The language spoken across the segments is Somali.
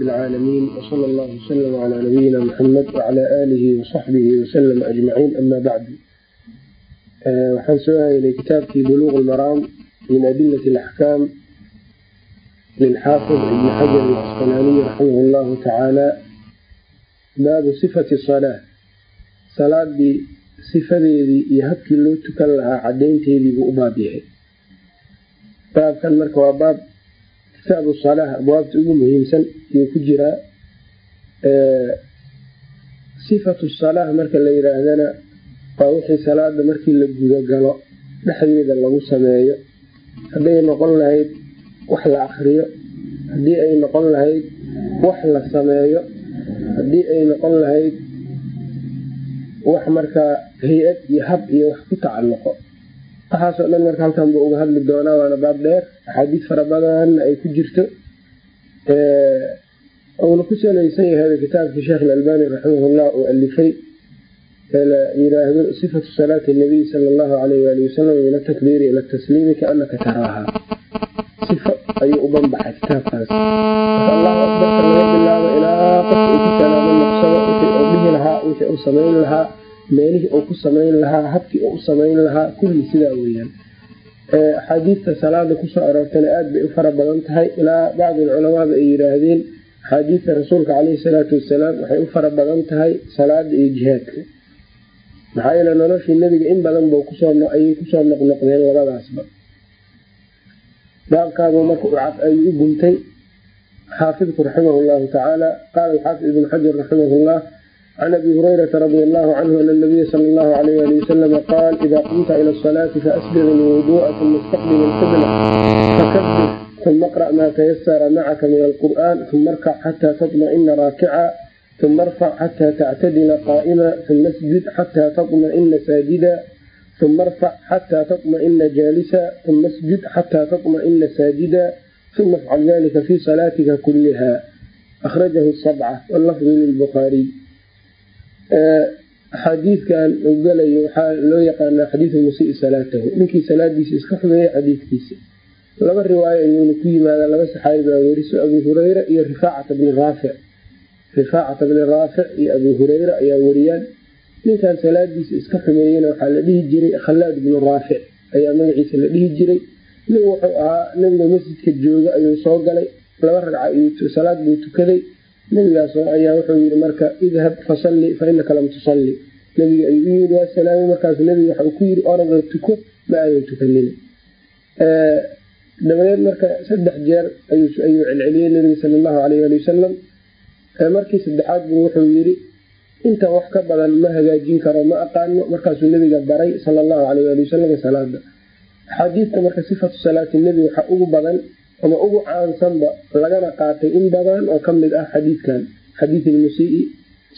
rab اlcaalamiin wsala allahu wslm cla nabiyina muxamed wcla aalihi wasaxbihi waslm ajmaciin ama bacdu waxaan soo haynay kitaabkii buluuq lmaraam min adilat alaxkaam lilxaafid ibn xajar alcasqalaaniy raximah llahu tacaala baabu sifati salaa salaadii sifadeedii iyo habkii loo tukan lahaa cadaynteedii buu u baab yahay baabkan marka waa baab kitaabu salaa abwaabta ugu muhiimsan iyuu ku jiraa sifatu salaa marka la yiraahdana waa wixii salaada markii la gudagalo dhexdeeda lagu sameeyo. Hadday noqon lahayd wax la akriyo haddii ay noqon lahayd wax la sameeyo haddii ay noqon lahayd wax markaa hay'ad iyo hab iyo wax ku tacalluqo. Waxaasoo dhan marka halkan buu uga hadli doonaa waana baab dheer axaadiis fara badanna ay ku jirto uuna ku salaysan yahay kitaabkii sheekh alalbani raximahullah uu alifay ee la yiraahdo sifatu salaati nabiy sala allahu alayh waali wasalam min atakbiiri ila tasliimi kaanaka taraaha sifo ayuu u banbaxay kitaabkaas. Ku salaamo noqsado samayn lahaa meelihii uu ku samayn lahaa habkii uu samayn lahaa kulli sidaa weeyaan. Axaadiista salaada ku soo aroortana aada bay u fara badan tahay ilaa bacdi culamaada ay yiraahdeen axaadiista rasuulka caleyhi salaatu wasalaam waxay u fara badan tahay salaada iyo jihaadka maxaa yeele noloshii nebiga in badan bu ayay ku soo noqnoqdeen labadaasba. Baabkaabuu marka ayuu u guntay. Xaafidku raximah llahu tacaala qaala alxaafid ibnu xajar raximah llah can abi hurayrata radi allahu canhu ana nabiya sala allahu alayh ali wasalama qaal ida qumta ila asalaati faasbiq ilwuduu'a uma istaqbil fakabir uma aqra' maa tayasara macaka min alqur'an uma arkac xataa tatma'ina raakica uma arfac xataa tactadila qaa'ima uma asjud xataa tatma'ina saajida uma arfac xataa tatma'ina jaalisa uma asjud xataa tatma'ina saajida uma afcal dalika fi salaatika kuliha akhrajahu sabca wallafdu lilbukhaariy xadiidkan uu galayo waxaa loo yaqaanaa xadiidu musii salaatahu ninkii salaadiisa iska xumeeyey xadiidkiisa laba riwaayo ayuuna ku yimaada laba saxaabi baa weriso abuu hureyra iyo rifaacata bni raafic rifaacata bni raafic iyo abuu hureyra ayaa weriyaan ninkan salaadiisa iska xumeeyena waxaa la dhihi jiray khalaad bnu raafic ayaa magaciisa la dhihi jiray. Nin wuxuu ahaa nabiga masjidka jooga ayuu soo galay. Laba ragca salaad buu tukaday. Nabigaas ayaa wuxuu yii marka idhab fasalli fa inaka lam tusalli. Nabiga ayuu u yii waa salaamay markaasu nabiga waxau ku yiri orada tuko ma aadan tukanin dabadeed marka saddex jeer ayuu celceliyey nabiga sala allahu alayh ali wasalam markii saddexaad buu wuxuu yiri intan wax ka badan ma hagaajin karo ma aqaano. Markaasuu nabiga baray sala allahu alayh ali wasalam salaada axaadiista marka sifatu salaati nebi waxaa ugu badan ama ugu caansanba lagana qaatay in badan oo ka mid ah xadiidkan xadiid ilmusii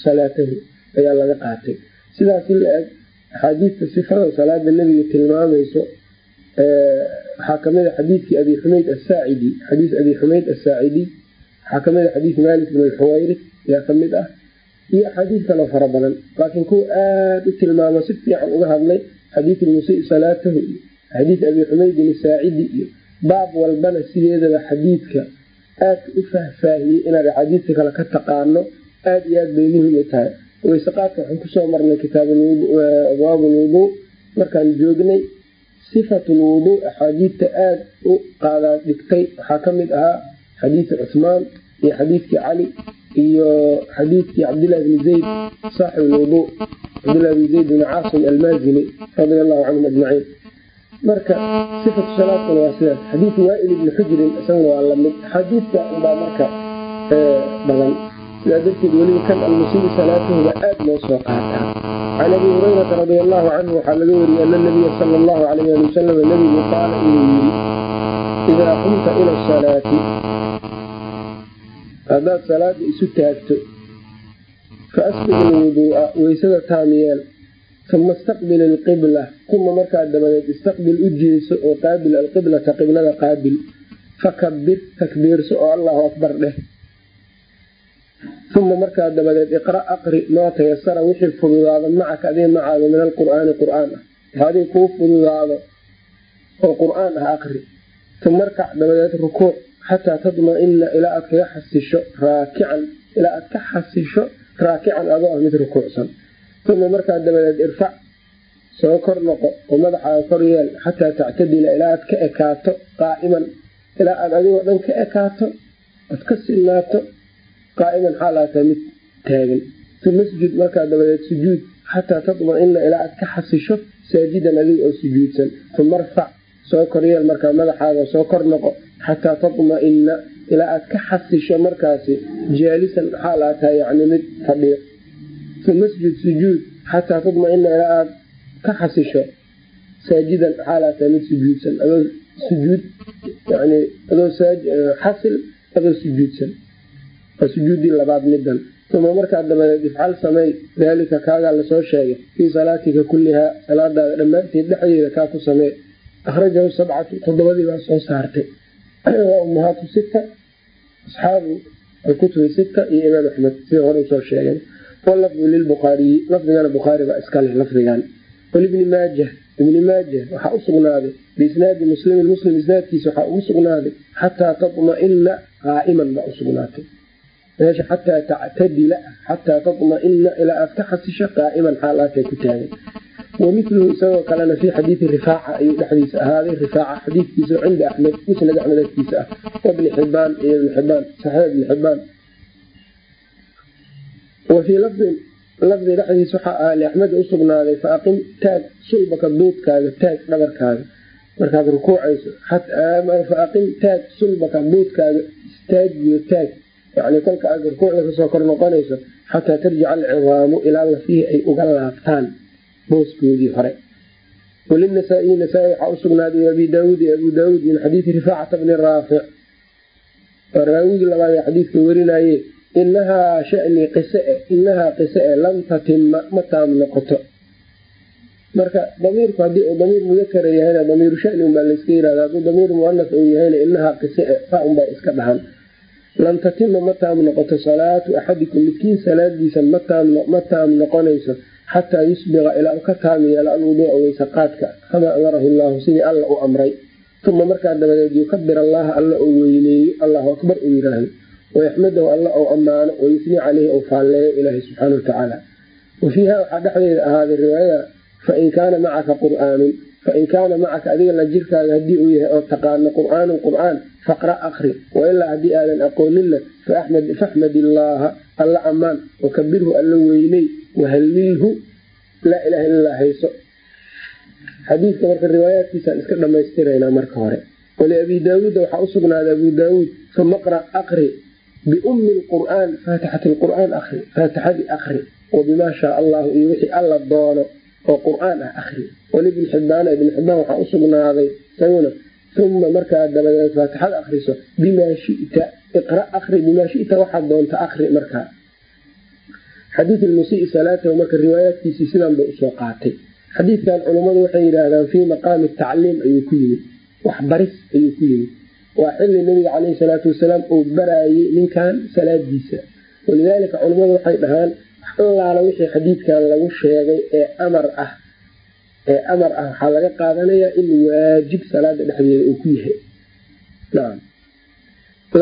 salaatahu ayaa laga qaatay. Sidaasi la eg axaadiista sifada salaada nebiga tilmaamayso waxaa ka mid a xadiidkii abi xumayd asaacidi xadiis abi xumayd asaacidi waxaa ka mid a xadiis malik bn alxuwayri ayaa ka mid ah iyo axaadiis kaloo fara badan. Laakiin kuwa aada u tilmaamo si fiican uga hadlay xadiid ilmusii salaatahu iyo xadiis abi xumaydin asaacidi iyo baab walbana sideedaba xadiidka aadka u fahfaahiyey inaad axaadiista kale ka taqaano aada iyo aad bay muhiim u tahay. Weyseqaadka waxaan ku soo marnay kitaababwaab lwuduu markaan joognay sifatu lwuduu axaadiidta aada u qaadaa dhigtay waxaa ka mid ahaa xadiidi cuhmaan iyo xadiidkii cali iyo xadiidkii cabdillahi bni zayd saaxib lwuduu cabdillahi bni zayd bni caasim almaazini radia allahu canhum ajmaciin marka sifatu salaadkuna waa sidaas xadiidu waail ibni xujrin isaguna waa la mid axaadiidka unbaa marka badan sidaa darteed weliba kan almusii salaatuhuba aada loo soo qaataa can abi hurayrata radi allahu canhu waxaa laga wariyey ana nabiya sala allahu alayh ali wasalam nabigu qaala inuu yiri idaa qumta ila asalaati haddaad salaada isu taagto fa asbiq ilwuduu'a weysada taamiyeel uma istaqbil alqibla uma markaa dabadeed istaqbil u jeeso oo qaabil alqiblata qiblada qaabil fakabir takbiirso oo allahu akbar dheh uma markaa dabadeed iqra' aqri maa tayasara wixii fududaado macaka adiga macaada min alqur'aani qur'aan ah adiga kuu fududaado oo qur'aan ah aqri uma arkac dabadeed rukuuc xataa tadma-ina ilaa aad kaga xasisho raakican ilaa aad ka xasisho raakican adoo ah mid rukuucsan uma markaa dabadeed irfac soo kor noqo oo madaxaaga kor yeel xataa tactadila ilaa aad ka ekaato qaa'iman ilaa aad adigoo dhan ka ekaato aad ka sinaato qaa'iman xaalaata mid taagan sujud markaa dabadeed sujuud xataa tadma-ina ilaa aad ka xasisho saajidan adiga oo sujuudsan uma arfac soo koryeel markaa madaxaaga soo kor noqo xataa tadma-ina ilaa aad ka xasisho markaasi jaalisan xaal aa tahay yani mid fadhiyo uma sujud sujuud xataa tadma-ina ilaa aad ka xasisho saajidan xaal aa tahay mid sujuudsan adoo sujuud yani adoo xasil adoo sujuudsan waa sujuudii labaad midan uma markaa dabadeed ifcal samey daalika kaagaa la soo sheegay fii salaatika kullihaa salaadaada dhammaanteed dhexdeeda kaa ku samee akhrajahu sabcatu toddobadii baa soo saartay waa ummahaatu sita asxaabu alkutubi sita iyo imaam axmed sida hore u soo sheegay walafdu lilbukhaariyi lafdigana bukhaari baa iska leh lafdigan walibni maajah ibni maajah waxaa usugnaaday biisnaadi muslimin muslim isnaadkiisa waxaa ugu sugnaaday xataa tadma-ina qaa'iman baa usugnaatay meesha xataa tactadila xataa tadma-ina ilaa aad ka xasisho qaa'iman xaal ku taagan wamiluhu isagoo kalena fii xadiidi rifaaca ayuu dhexdiisa ahaaday rifaaca xadiidkiisa cinda axmed musnad axmed agtiisa ah wabni xibaan iyo ibni xibaan saxiix ibni xibaan wa fii lafdin lafdi dhexdiisa waxaa ah liaxmed usugnaaday fa taag sulbaka duudkaaga taag dhabarkaaga markaad rukuucayso fa taag sulbaka duudkaaga istaagiyo taag yani kolka aad rukuucda ka soo kor noqonayso xataa tarjica alcidaamu ilaa lafihii ay uga laabtaan booskoodii hore. Walinasaa-iyi nasaa-i waxaa usugnaaday abi daauud iyo abu daauud min xadiidi rifaacata bni raafic raawigii labaad ee xadiidka werinaye inahaa shani qise inahaa qise e lam tatima ma taam noqoto. Marka damiirku haddii uu damiir mudakara yahayna damiiru shani unbaa layska yirahda hadduu damiir muanas uu yahayna inahaa qise e saa unbaa iska dhahan lam tatima ma taam noqoto salaatu axadikum midkiin salaadiisa ma taam noqonayso xataa yusbiqa ilaa ka taam yeelo alwuduuca weyse qaadka kamaa amarahu llahu sidii alla u amray uma markaa dabadeed yukabir allaha alla oo weyneeyo allahu akbar uu yiraahdo wayaxmadahu alla ou ammaano wayusni caleyhi ou faalleeyo ilaahi subxaana watacaala wa fiiha waxaa dhexdeeda ahaaday riwaayada fain kaana macaka qur'aanun fain kaana macaka adiga la jirkaaga haddii uu yahay oo taqaano qur'aanun qur'aan faqra akri wailaa haddii aadan aqooninna faxmad illaaha alla ammaan wakabirhu alla weyney wahallilhu laa ilaha illa hayso xadiidka marka riwaayaadkiisaan iska dhamaystiraynaa marka hore waliabi daawuuda waxaa usugnaaday abu daawuud uma qra aqri biummi lqur'aan faatixati lqur'aan akri faatixadii akri wabimaa shaa allahu iyo wixii alla doono oo qur'aan ah akri walibni xibbaana ibni xibbaan waxaa usugnaaday isaguna uma markaa dabadeed faatixada akriso bimaa shita iqra akri bimaa shita waxaad doonta akri markaa xadiid ilmusii salaatahu marka riwaayaadkiisii sidan bay u soo qaatay. Xadiidkan culummadu waxay yidhaahdaan fii maqaami tacliim ayuu ku yimid. Waxbaris ayuu ku yimid. Waa xilli nabiga caleyhi salaatu wasalaam uu baraayey ninkan salaadiisa walidaalika culummadu waxay dhahaan allaala wixii xadiidkan lagu sheegay ee amar ah ee amar ah waxaa laga qaadanayaa in waajib salaada dhexdeeda uu ku yahay. Nacam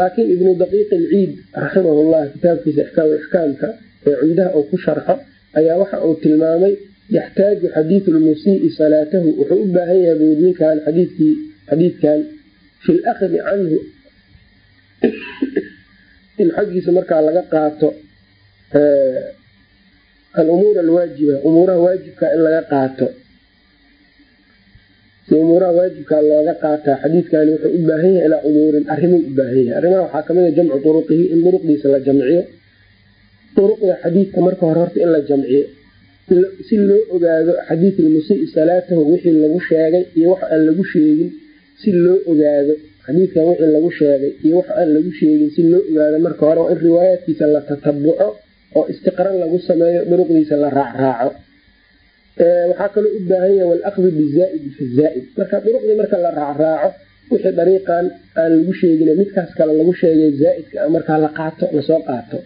laakiin ibnu daqiiq ilciid raximahullah kitaabkiisa ixkaam ixkaamka ee cumdaha uu ku sharxo ayaa waxa uu tilmaamay yaxtaaju xadiidu lmusii'i salaatahu. Wuxuu u baahan yahay buu ninkan xadiidkii xadiidkan fi lakhdi canhu. In xaggiisa markaa laga qaato alumuur alwaajiba umuuraha waajibka in laga qaato si umuuraha waajibkaa looga qaataa xadiidkani wuxuu u baahan yahay ilaa umuurin arrimuu u baahan yahay arrimaha waxaa ka mid a jamcu duruqihi in duruqdiisa la jamciyo duruqda xadiidka marka hore horta in la jamciyo si loo ogaado xadiid ilmusii salaatahu wixii lagu sheegay iyo wax aan lagu sheegin si loo ogaado xadiidkan wixii lagu sheegay iyo wax aan lagu sheegin si loo ogaado marka hore waa in riwaayaadkiisa la tatabuco oo istiqra lagu sameeyo duruqdiisa la raacraaco. Waxaa kaloo u baahan yahay walakdu bizaaidi fi zaaid. Marka duruqdii marka la raacraaco wixii dariiqan aan lagu sheegin midkaas kale lagu sheegay zaaidka markaa la qaato la soo qaato.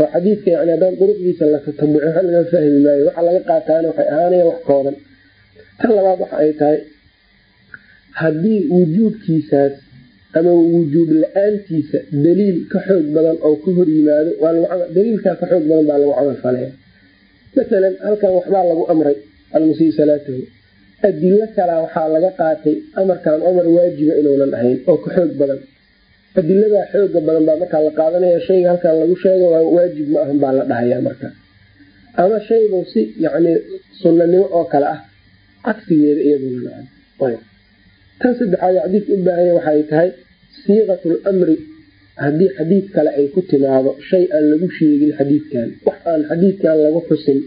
Oo xadiidka yani haddaan duruqdiisa la tatabuco waxa laga fahmi maayo waxa laga qaataana waxay ahaanaya wax koodan tan labaad waxa ay tahay haddii wujuubkiisaas ama wujuub la'aantiisa daliil ka xoog badan oo ka hor yimaado daliilkaa ka xoog badan baa lagu camal falaya masalan halkan waxbaa lagu amray almusii salaatahu adilo kalaa waxaa laga qaatay amarkan amar waajiba inuunan ahayn oo ka xoog badan. Adiladaa xooga badan baa markaa la qaadanaya shayga halkan lagu sheega waa waajib ma ahan baa la dhahaya marka. Ama shaybu si yani sunanimo oo kale ah cagsigeeda iyaduna tan saddexaad xadiidka u baahanya waxay tahay siiqat lamri haddii xadiid kale ay ku timaado shay aan lagu sheegin xadiidkan. Wax aan xadiidkan lagu xusin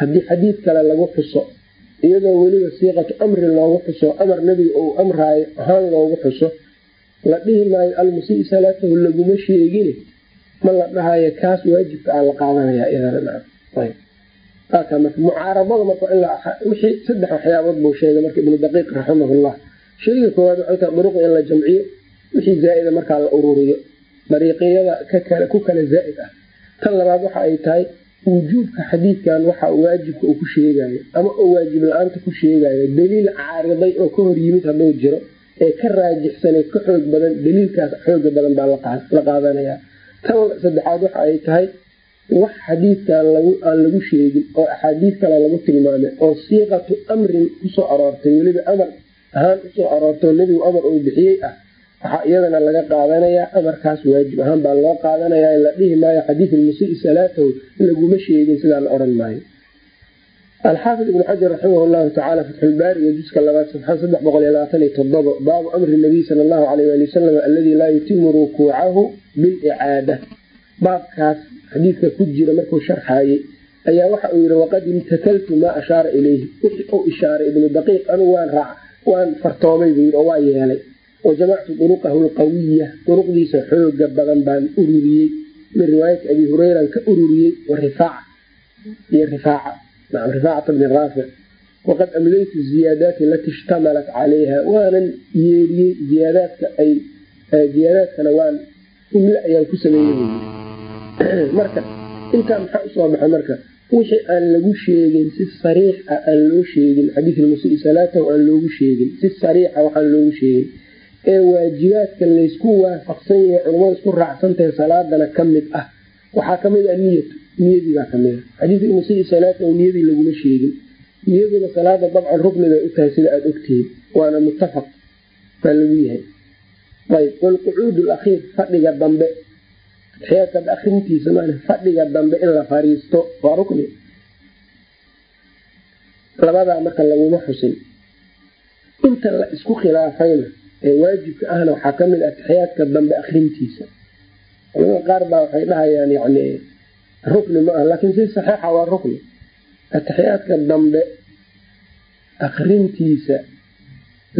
haddii xadiid kale lagu xuso iyadoo weliba siiqatu amri loogu xuso amar nebiga uu amraayo ahaan loogu xuso la dhihi maayo almusii salaatahu laguma sheegin. Ma la dhahayo kaas waajibka aa la qaadanaya mucaarabada marka wixii saddex waxyaabood buu sheegay marka ibnu daqiiq raximahullah. Shayga koowaad waxay tahay duruqda in la jamciyo wixii zaa-ida markaa la ururiyo. Dariiqiyada ku kale zaa-id ah. Tan labaad waxa ay tahay wujuubka xadiidkan waxa waajibka uu ku sheegayo ama oo waajib la'aanta ku sheegayo daliil caariday oo ka hor yimid hadduu jiro ee ka raajixsanay ka xoog badan daliilkaas xooga badan baa la qaadanaya tan saddexaad waxa ay tahay wax xadiidkan aan lagu sheegin oo axaadiid kale lagu tilmaamay oo siiqatu amrin ku soo aroortay weliba amar ahaan u soo aroortoo nebigu amar uu bixiyey ah. Waxaa iyadana laga qaadanayaa amarkaas waajib ahaan baa loo qaadanayaa la dhihi maayo xadiid musii salaatahu laguma sheegin sidaa la oran maayo. Alxaafid ibn xajar raximah llahu tacala fatxulbaari iyo juska labaad safxa saddex boqol iyo labaatan iyo todobo baabu amri nabiy sala allahu alayh ali wasalam aladii laa yutimu rukuucahu bilicaada baabkaas xadiidka ku jira markuu sharxaayey ayaa waxa uu yihi waqad imtakaltu maa ashaara ilayhi. Wixii uu ishaaray ibnu daqiiq anigu waan raac waan fartoomay buu yii oo waa yeelay. Wajamactu duruqahu lqawiya duruqdiisa xooga badan baan ururiyey. Min riwaayati abi hureyran ka ururiyey warifaaca iyo rifaaca nacam rifaacata bni raafic waqad amlaytu ziyaadaati alati ishtamalat calayha waanan yeeriyey ziyaadaadka ay ziyaadaadkana waan imle ayaan ku sameeyey marka intaa maxaa u soo baxay marka wixii aan lagu sheegin si sariix ah aan loo sheegin xadiid musii salaatahu aan loogu sheegin si sariixa waxaan loogu sheegin ee waajibaadka laysku waafaqsan yahay culamada isku raacsantahay salaadana ka mid ah. Waxaa ka mid ah niyatu niyadii baa ka mid a xadiidka musii niyadii laguma sheegin. Niyaduna salaada dabcan rukni bay u tahay sida aada ogtihiin waana muttafaq baa lagu yahay. Ayb walqucuud lakhiir fadhiga dambe xeerkad akrintiisa ma fadhiga dambe in la fariisto waa rukni. Labadaa marka laguma xusin. Inta la isku khilaafayna ee waajibka ahna waxaa ka mid ah taxiyaadka dambe akrintiisa culamada qaar baa waxay dhahayaan yani rukni ma aha laakiin si saxiixa waa rukni. Ataxiyaadka dambe akrintiisa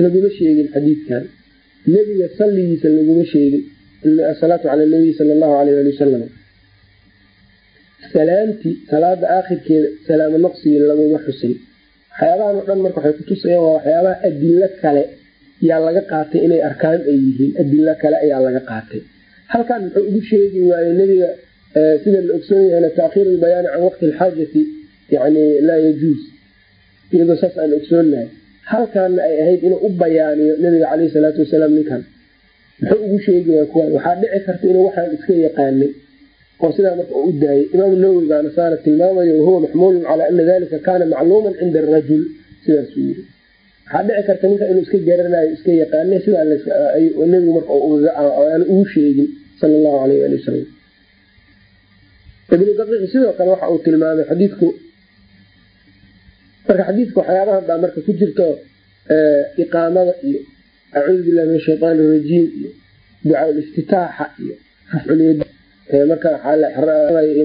laguma sheegin xadiidkan. Nebiga salligiisa laguma sheegin asalaatu cala nabiy sala allahu alayh ali wasalam salaamtii salaada aakhirkeeda salaamo naqsigii laguma xusin. Waxyaabahan oo dhan marka waxay kutusayaan waa waxyaabaha adilo kale yaa laga qaatay inay arkaan ay yihiin. Adilo kale ayaa laga qaatay. Halkan muxuu ugu sheegi waaye nebiga sida la ogsoon yahayna taakhiir lbayaani can waqti alxaajati yani laa yajuuz. Iyadoo saas aan ogsoonahay halkaana ay ahayd inuu u bayaaniyo nabiga caleyh salaatu wasalaam ninkan muxuu ugu sheegaya kuwan waxaa dhici karta inuu waxaan iska yaqaanay oo sidaa marka u daayay. Imaam nawowi baana saana tilmaamayo wahuwa maxmuulun calaa ana dalika kaana macluuman cinda arajul sidaasuu yiri waxaa dhici karta ninka inuu iska garanayo iska yaqaanay sidaa nabigu marka aan ugu sheegin sala allahu aleyh ali wasalam ibnu daqiiq sidoo kale waxa uu tilmaamay xadiidku. Marka xadiidka waxyaabahan baa marka ku jirto iqaamada iyo acuudu billahi min ashaytaan irajiim iyo ducaa iftitaaxa iyo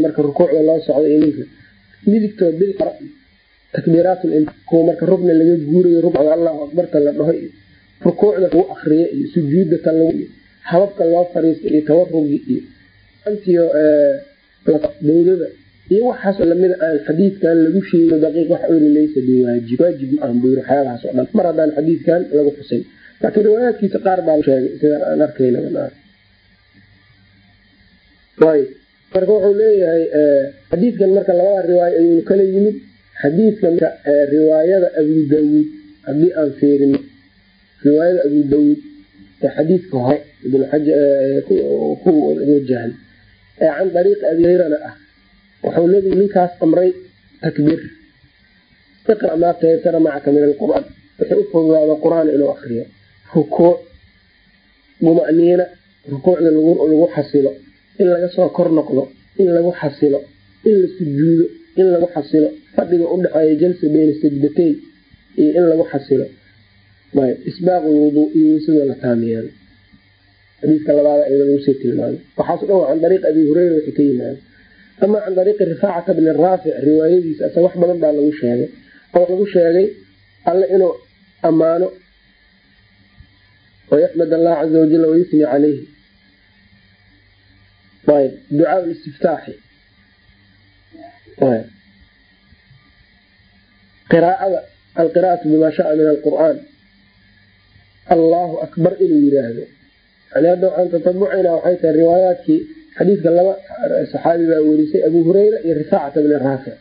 marka rukuucda loo socdo iyo ninka. Midigtood bil takbiiraat kuwa marka rukni laga guurayo rukcda allahu akbarta la dhaho iyo rukuucda lagu akriyo iyo sujuudda tan lagu hababka loo fariisto iyo tawarugi iyo antiyo dowladda iyo waxaasoo lamida aan xadiidkan lagu sheegin daqiiq wax laysa biwaajib waajib ma ahan buu yiri waxyaabahaas oo dhan. Mar haddaan xadiidkan lagu xusin laakiin riwaayaadkiisa qaar baa sheegay sida aan arkayna ayb marka wuxuu leeyahay xadiidkan marka labada riwaayo ayuu kala yimid xadiidka riwaayada abu dawuud haddii aan fiirino riwaayada abu dawuud ee xadiidka hore ku wajahan ee can dariiqi abi hurayrana ah wuxuu nebigu ninkaas amray takbiir iqra maa taysara macaka min alqur'aan wuxuu u fududaado qur'aan inuu akriyo rukuuc mumaniina rukuucda lagu xasilo in laga soo kor noqdo in lagu xasilo in la sujuudo in lagu xasilo fadhiga udhexeeya jalsa beyna sajdatayn iyo in lagu xasilo. Isbaaq lwuduu iyo weysada la taamiyaano xadiiska labaad iyada lagusii tilmaamay. Waxaaso dhan can dariiq abi hureyra wixii ka yimaada ama can dariiqi rifaacata bni raafic riwaayadiisa asa wax badan baa lagu sheegay oo lagu sheegay alle inuu ammaano wayaxmad allah caza wajal wayusni caleyhi ducaa listiftaaxi qiraaada alqiraatu bima shaa min alqur'aan allahu akbar inuu yiraahdo yani hadda waxaan tatabucaynaa waxay tahay riwaayaadkii xadiidka laba saxaabi baa werisay abu hureyra iyo rifaacata bni raafic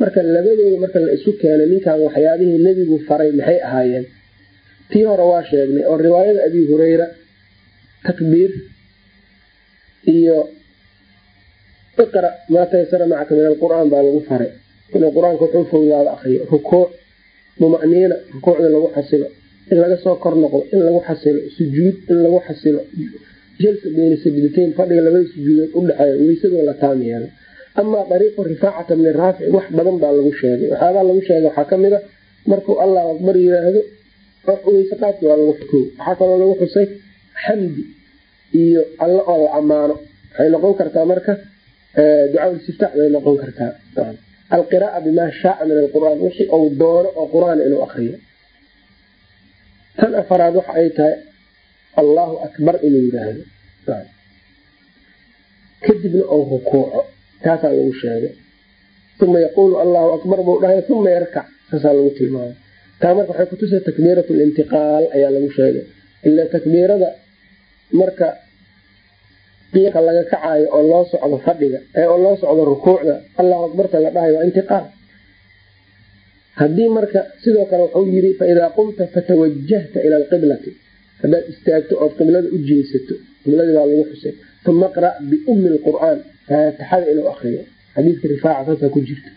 marka labadooda marka la isu keenay ninkan waxyaabihii nebigu faray maxay ahaayeen tii hore waa sheegnay oo riwaayada abi hureyra takbiir iyo iqra maa taysara macaka min alqur'aan baa lagu faray. Inuu qur'aanka wuxuu fowdaado akriyo rukuuc mumaniina rukuucda lagu xasilo in laga soo kor noqdo in lagu xasilo sujuud in lagu xasilo jalsa beyna sajdateyn fadhiga labada sujuudood udhexeeya weysadoo la taam amaa dariiqu rifaacata bni raafic wax badan baa lagu sheegay. Waxyaabaa lagu sheegay waxaa ka mid a markuu allahu akbar yiraahdo weyse qaadki waa lagu xukuy waxaa kaloo lagu xusay xamdi iyo alle oo la ammaano. Waxay noqon kartaa marka ducaa istiftaax bay noqon kartaa. Alqiraaa bimaa shaaa min alqur'aan wixii uu doono oo qur'aan inuu akriyo tan afaraad waxa ay tahay allahu akbar inuu yiraahdo kadibna ou rukuuco taasaa lagu sheegay. Uma yaquulu allahu akbar buu dhahay uma yarkac saasaa lagu tilmaamay taa marka waxay kutusay takbiirat lintiqaal ayaa lagu sheegay. Ila takbiirada marka qiiqa laga kacayo oo loo socdo fadhiga oo loo socdo rukuucda allahu akbarta la dhahay waa intiqaal. Haddii marka sidoo kale wuxuu yiri faidaa qumta fatawajahta ila alqiblati. Haddaad istaagto ood qiblada u jeesato qibladii baa lagu xusay. Uma qra' biummi lqur'aan faatixada inuu akriyo xadiiska rifaaca saasaa ku jirta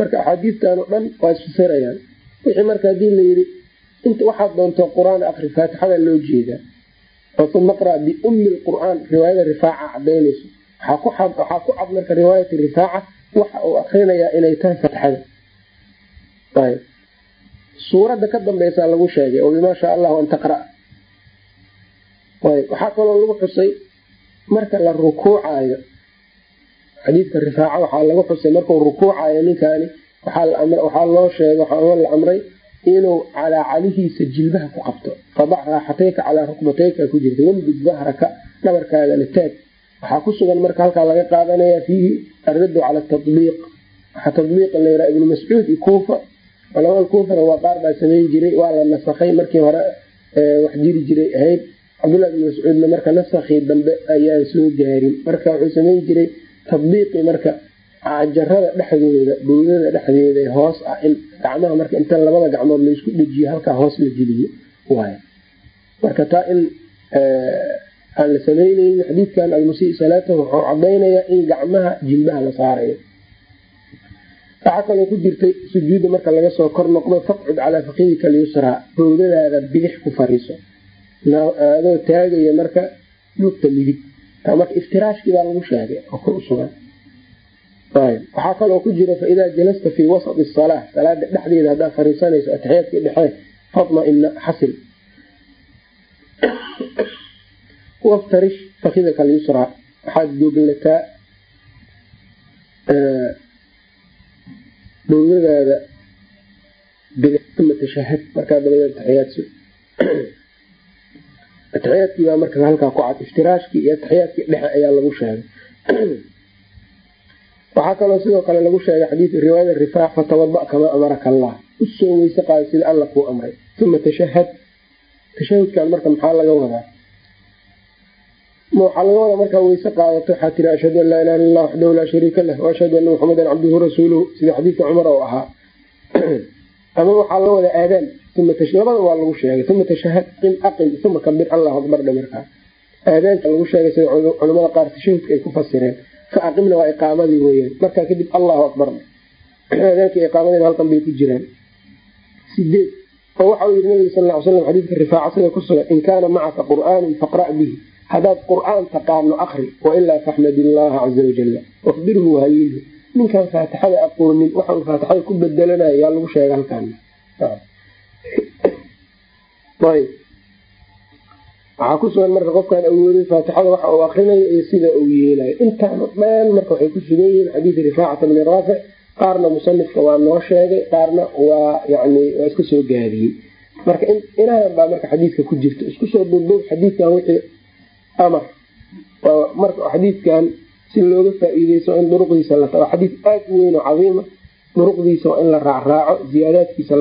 marka axaadiistan o dhan waa isfasirayaan wixii marka haddii layiri inta waxaad doonto qur'aan akri faatixada loo jeedaa oo uma qra' biummi lqur'aan riwaayada rifaaca cadaynayso waxaa ku cad marka riwaayat rifaaca waxa uu akrinayaa inay tahay faatixada. Suuradda ka dambeysaa lagu sheegay oo bimaa shaa allahu an taqra' waxaa kaloo lagu xusay marka la rukuucayo xadiidka rifaaca waxaa lagu xusay marku rukuucayo ninkaani waxaa loo sheegay waxaa la amray inuu calaacalihiisa jilbaha ku qabto. Fadac raaxatayka calaa rukbatayka ku jirta. Wambid dahraka dhabarkaagana taag. Waxaa ku sugan marka halkaa laga qaadanaya fiihi alraddu cala tabiiq waxaa tabiiqa layraa ibnu mascuud iyo culamada kuufana waa qaar baa samayn jiray waa la nasakhay markii hore wax jiri jiray ahayd. Cabdullahi ibnu mascuudna marka nasakhii dambe ayaan soo gaarin. Marka wuxuu samayn jiray tadbiiqii marka cajarada dhexdooda bowdada dhexdeeda hoos ah in gacmaha marka inta labada gacmood laysku dhejiyo halkaa hoos la geliyo waay marka taa in aan la samaynaynin xadiidkan almusii salaatahu wuxuu cadaynayaa in gacmaha jilbaha la saarayo. Waxaa kaloo ku jirtay sujuudda marka laga soo kor noqdo faqcud calaa fakiidika alyusraa bowdadaada bidix ku fariiso. Adoo taagaya marka lugta midig marka iftiraashkii baa lagu sheegay oo ku sugan. Waxaa kaloo ku jira faidaa jalasta fii wasati salaa salaada dhexdeeda haddaa fariisanayso atixyaadkii dhexe fadma-ina xasil. Waftarish fakidaka alyusraa waxaad goglataa bowdadaada uma tashahad markaa dabadeed taxiyaadsi atixiyaadkii baa marka halkaa ku cad iftiraashkii iyo atixiyaadkii dhexe ayaa lagu sheegay. Waxaa kaloo sidoo kale lagu sheegay xadiid riwaayada rifaac fatawada kamaa amaraka allah u soo weyse qaada sida alla kuu amray. Uma tashahad tashahudkan marka maxaa laga wadaa? Waxaa laga wadaa markaa weyse qaadato waxaa tiri ashhadu an laa ilaha illa allah waxdahu laa shariika lah waashhadu ana muxamadan cabduhu rasuuluhu. Sida xadiidka cumar oo ahaa ama waxaa la wada aadaan labada waa lagu sheegay. Uma tashahad qim aqim uma kabir allahu akbar dhe markaa aadaanka lagu sheegay sida culamada qaar tashahudka ay ku fasireen. Fa aqimna waa iqaamadii weyaan markaa kadib allahu akbar. Aadaanka iqaamadina halkan bay ku jiraan sideed oo waxa uu yiri nabiga sal ly slam xadiidka rifaaca sida ku sugan in kaana macaka qur'aanun faqra' bihi. Haddaad qur'aan taqaano akri wailaa faxmad illaaha caza wajala waqbirhu wahaliilhu ninkaan faatixada aqoonin waxa uu faatixada ku bedelanayo yaa lagu sheega halkaan. Waxaa ku sugan marka qofkaan awoodin faatixada waxa uu akrinayo iyo sida uu yeelayo intaan dhan marka waxay ku sugan yihiin xadiidi rifaacata bni raafic qaarna musanifka waa noo sheegay qaarna waa yani waa iska soo gaabiyey marka inahan baa marka xadiidka ku jirta isku soo xadiidkan wixii amar marka xadiidkan si looga faa-iideyso in duruqdiisa la waa xadiid aad u weyn oo cadiima duruqdiisa waa in la raacraaco ziyaadaadkiisa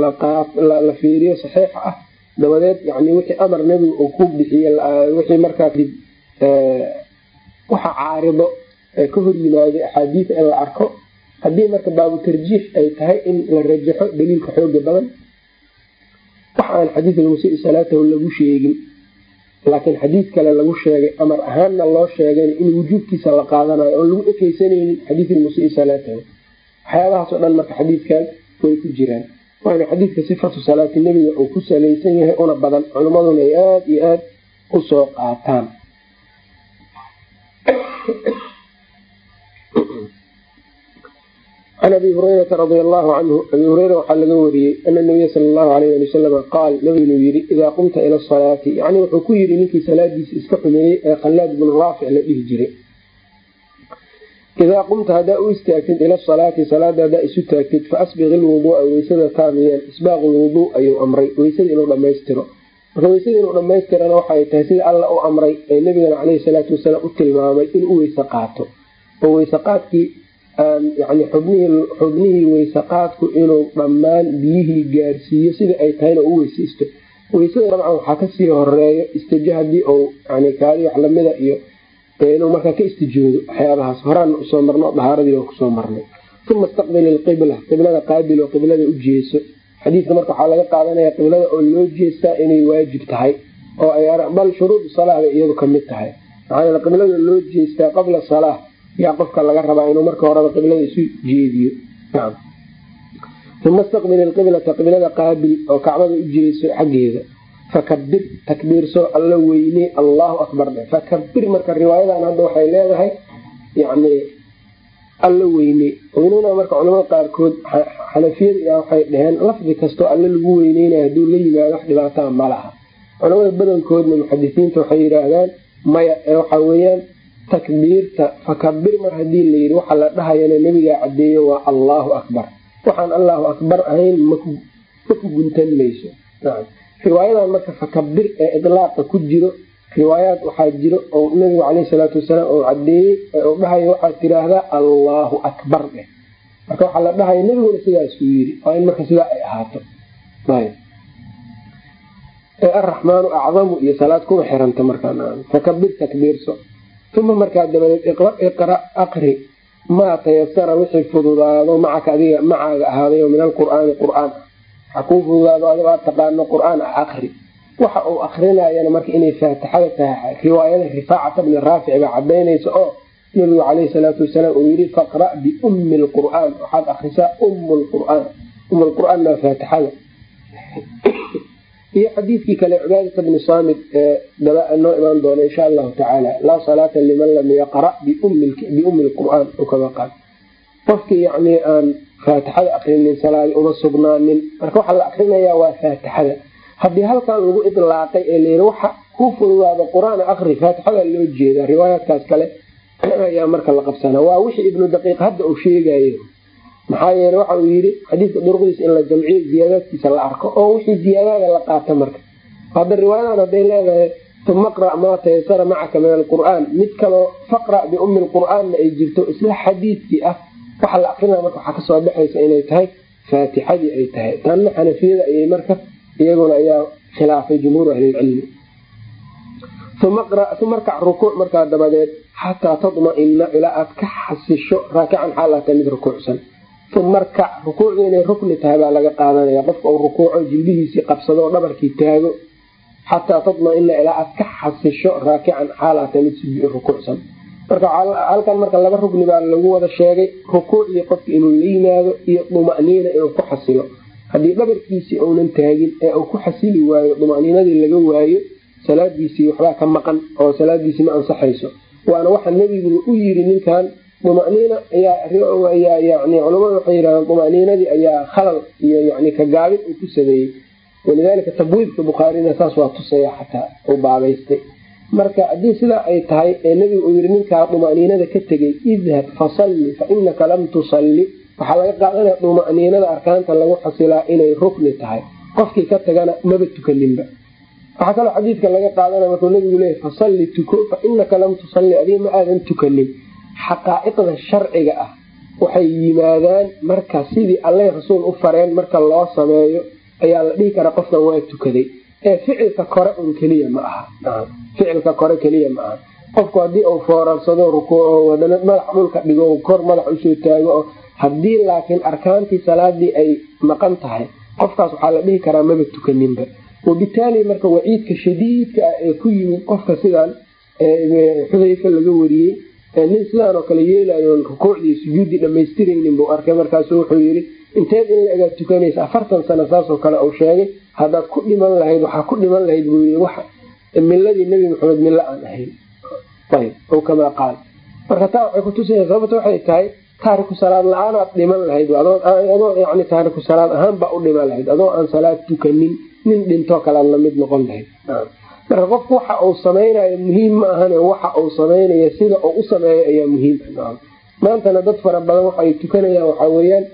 la fiiriyo saxiixa ah. Dabadeed yani wixii amar nebiga uu ku bixiye wixii markaa waxa caarido ee ka hor yimaaday axaadiida in la arko. Haddii marka baabu tarjiix ay tahay in la rajaxo daliilka xooga badan wax aan xadiid salaatahu lagu sheegin laakiin xadiid kale lagu sheegay amar ahaanna loo sheegay in wujuubkiisa la qaadanayo oon lagu ekeysanaynin xadiid almusii salaatahu waxyaabahaasoo dhan marka xadiidkan way ku jiraan. Waana xadiidka sifatu salaati nebiga uu ku salaysan yahay una badan culimmaduna ay aada iyo aada u soo qaataan can abi hurayrata radia allahu canhu abi hureyra waxaa laga wariyey ana nabiya sala allahu alayh ali wasalam qaal nabigu inuu yidhi idaa qumta ila asalaati yacni wuxuu ku yidhi ninkii salaadiisa iska xumeeyey ee khallaad bnu raafic la dhihi jiray idaa qumta haddaa u istaagtid ila asalaati salaada haddaa isu taagtid fa asbiq ilwuduua weysada taamiyeen isbaaqu lwuduu ayuu amray weysada inuu dhammaystiro marka weysada inuu dhammaystirana waxay tahay sida alla u amray ee nabigana caleyhi salaatu wasalaam u tilmaamay inuu weyse qaato oo weyse qaadkii yani xubnihii weyse qaadku inuu dhammaan biyihii gaarsiiyo sida ay tahayna u weysaysto. Weysada dabcan waxaa ka sii horeeyo istajo haddii yani kaadi wax lamida iyo inuu markaa ka istijoodo waxyaabahaas horaana u soo marno dahaaradii oo ku soo marnay. Uma istaqbil ilqibla qiblada qaabil oo qiblada u jeeso. Xadiidka marka waxaa laga qaadanaya qiblada oo loo jeestaa inay waajib tahay oo bal shuruudu salaada iyadu ka mid tahay. Maxaa qiblada loo jeestaa qabla salaa yaa qofka laga rabaa inuu marka horeba qiblada isu jeediyo uma istaqbil ilqiblata qiblada qaabil oo kacbada u jeeso xaggeeda. Fakabir takbiirso alla weyne allahu akbar dhe fakabir marka riwaayadan hadda waxay leedahay yani alla weyne. Weynena marka culamada qaarkood xanafiyada waxay dhaheen lafdi kastoo alle lagu weyneynayo hadduu la yimaado wax dhibaataa ma laha. Culamada badankoodna muxadisiinta waxay yidhaahdaan maya ee waxaa weeyaan takbiirta fakabir mar haddii layidhi waxa la dhahayana nebigaa cadeeyo waa allahu akbar. Waxaan allahu akbar ahayn maku guntan mayso. Riwaayadan marka fakabir ee idlaaqa ku jiro riwaayaad waxaa jiro oo nabigu caleyhi salaatu wasalaam uu cadeeyey u dhahayo waxaad tiraahdaa allahu akbar dheh marka waxaa la dhahaya nebiguna sidaasuu yiri waa in marka sidaa ay ahaato. Araxmaanu acdamu iyo salaad kuma xiranta markafakabir takbiirso uma markaa dabadeed iqra aqri maa tayasara wixii fududaado macaka adiga macaaga ahaaday min alqur'aani qur'aan ha kuu fududaado adigo aad taqaano qur'aan ah aqri waxa uu akrinayana marka inay faatixada tahay riwaayada rifaacata bni raafic baa cadaynaysa oo nabigu caleyhi salaatu wasalaam uu yiri faqra' biummi lqur'aan waxaad akrisaa umm lqur'aan umm lqur'aan waa faatixada iyo xadiidkii kale cibaadata bni saamid ee daba noo imaan doona insha allahu tacaala laa salaata liman lam yaqra' biummi lqur'aan u kama qaal qofkii yani aan faatixada akrinin salaadi uma sugnaanin. Marka waxaa la akrinayaa waa faatixada. Haddii halkan lagu idlaaqay ee layiri waxa ku fududaado qur'aan akri faatixada loo jeeda riwaayaadkaas kale ayaa marka la qabsana. Waa wixii ibnu daqiiq hadda uu sheegayo maxaa yeele waxa uu yidhi xadiidka duruqdiisa in la jamciyo ziyaadaadkiisa la arko oo wixii ziyaadada la qaato marka. Hadda riwaayadan hadday leedahay uma qra' maa tayasara macaka min alqur'aan. Mid kaloo faqra' biummi lqur'aanna ay jirto isla xadiidkii ah. Waxa la akrinaya marka waxaa ka soo baxaysa inay tahay faatixadii ay tahay. Tanna xanafiyada ayay marka iyaguna ayaa khilaafay jumhuur ahlilcilmi uma rkac rukuuc markaa dabadeed xataa tadma'ina ilaa aad ka xasisho raakican xaal aata mid rukuucsan uma rkac rukuucdu inay rukni tahay baa laga qaadanaya qofka uu rukuuco jilbihiisii qabsado oo dhabarkii taago xataa tatmaina ilaa aad ka xasisho raakican xaalaata mid rukuucsan. Marka halkan marka laba rukni baa lagu wada sheegay rukuucdii qofka inuu la yimaado iyo dumaniina inuu ku xasilo. Haddii dhabarkiisii uunan taagin ee uu ku xasili waayo dumaniinadii laga waayo salaadiisii waxbaa ka maqan oo salaadiisii ma ansaxayso. Waana waxa nebigu u yiri ninkan yani culamadu waxay yidhahdeen dumaniinadii ayaa khalal iyo yani kagaabin uu ku sameeyey walidaalika tabwiibka bukhaarina saas waa tusaya xataa uu baabaystay. Marka haddii sidaa ay tahay ee nebigu uu yii ninkaa dumaniinada ka tegey idhab fasalli fa inaka lam tusalli. Waxaa laga qaadanaya dumaniinada arkaanta lagu xasilaa inay rukni tahay. Qofkii ka tagana maba tukaninba. Waxaa kaloo xadiidka laga qaadanaya markuu nabigu leeyahy fasalli tuko fa lam tusalli adiga ma aadan tukanin xaqaa'iqda sharciga ah waxay yimaadaan marka sidii alleh rasuul u fareen marka loo sameeyo ayaa la dhihi karaa qofkan waa tukaday. Ee ficilka kore un keliya ma aha. Ficilka kore keliya ma aha. Qofku haddii uu foorarsado rukuuco hadana madax dhulka dhigo kor madax u soo taago haddii laakiin arkaantii salaadii ay maqan tahay qofkaas waxaa la dhihi karaa maba tukaninba. Wabitaali marka waciidka shadiidka ah ee ku yimid qofka sidaan xudayfa laga wariyey nin sidaanoo kale yeelayoon rukuucdii sujuuddii dhamaystiraynin buu arkay. Markaasu wuxuu yii inteed in la tukanaysa afartan sano saasoo kale uu sheegay haddaad ku dhiman lahayd waxaa ku dhiman lahayd buu yii wax miladii nebi maxamed milo aan ahayn. Ayb o kamaa qaal. Marka taa waxay kutusaya sababta waxay tahay taariku salaad la'aan aad dhiman lahayd adoo yani taariku salaad ahaan baa u dhiman lahayd adoo aan salaad tukanin nin dhintoo kale aad la mid noqon lahayd marka qofku waxa uu samaynayo muhiim ma ahan waxa uu samaynayo sida uu u sameeyo ayaa muhiim. Maantana dad fara badan waxay tukanayaan waxaa weyaan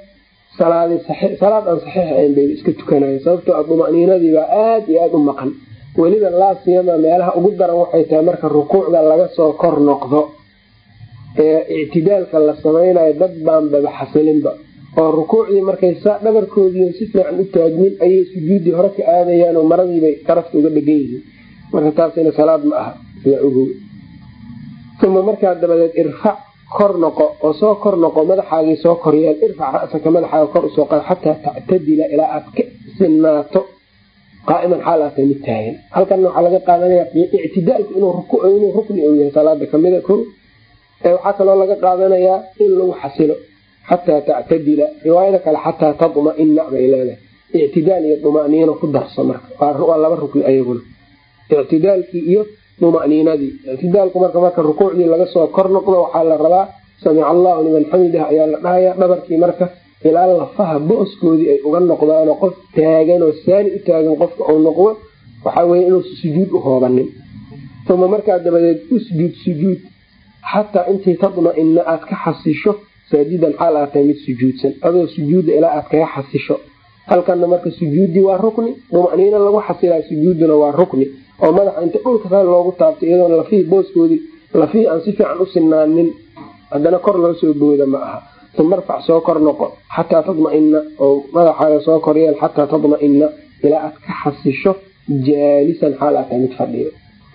salaad aan saxiix ahayn bay iska tukanayan sababtoo a dumaniinadiibaa aada iyo aada u maqan. Weliba laasiyama meelaha ugu daran waxay tahay marka rukuucda laga soo kor noqdo. Ee ictidaalka la samaynayo dad baan baba xasilinba. Oo rukuucdii markay saa dhabarkoodii si fiican u taagmin ayay sujuuddii hore ka aadayaan oo maradiibay darafta uga dhegan yihiin marka taasina salaad ma aha uma markaa dabadeed irfac kor noqo oo soo kor noqo madaxaagii soo koryeel irfac rasaka madaxaaga kor u soo qad xataa tactadila ilaa aad ka sinaato. Qaaiman xaal aata mid taagan. Halkana waxaa laga qaadanaya ictidaalku inuu rukni u yahay salaada kamida ko waxaa kaloo laga qaadanayaa in lagu xasilo xataa tactadila. Riwaayada kale xataa tadmaina bay leedahay. Ictidaal iyo dumaniino ku darso marka. Waa laba rukni ayaguna ictidaalkii iyo dumaniinadii ictidaalku marka marka rukuucdii laga soo kor noqdo waxaa la rabaa samic allahu liman xamidah ayaa la dhahayaa. dhabarkii marka ilaa lafaha booskoodii ay uga noqdaanoo qof taagan oo saani u taagan qofka uu noqdo waxaa weye inuusa sujuud u hoobanin. Uma markaa dabadeed usjud sujuud. Xataa intii tadma-ina aad ka xasisho saajidan xaal aad tahay mid sujuudsan. Adoo sujuudda ilaa aad kaga xasisho. Halkana marka sujuuddii waa rukni dumaniina lagu xasilaa sujuudduna waa rukni oo madaxa inta dhulka saa loogu taabtay iyadoon lafihii booskoodii lafihii aan si fiican u sinaanin haddana kor loo soo booda ma aha. Uma arfac soo kor noqo xataa tadmaina oo madaxaaga soo koryeel xataa tadmaina ilaa aad ka xasisho jaalisan xaal mid fadhiyo.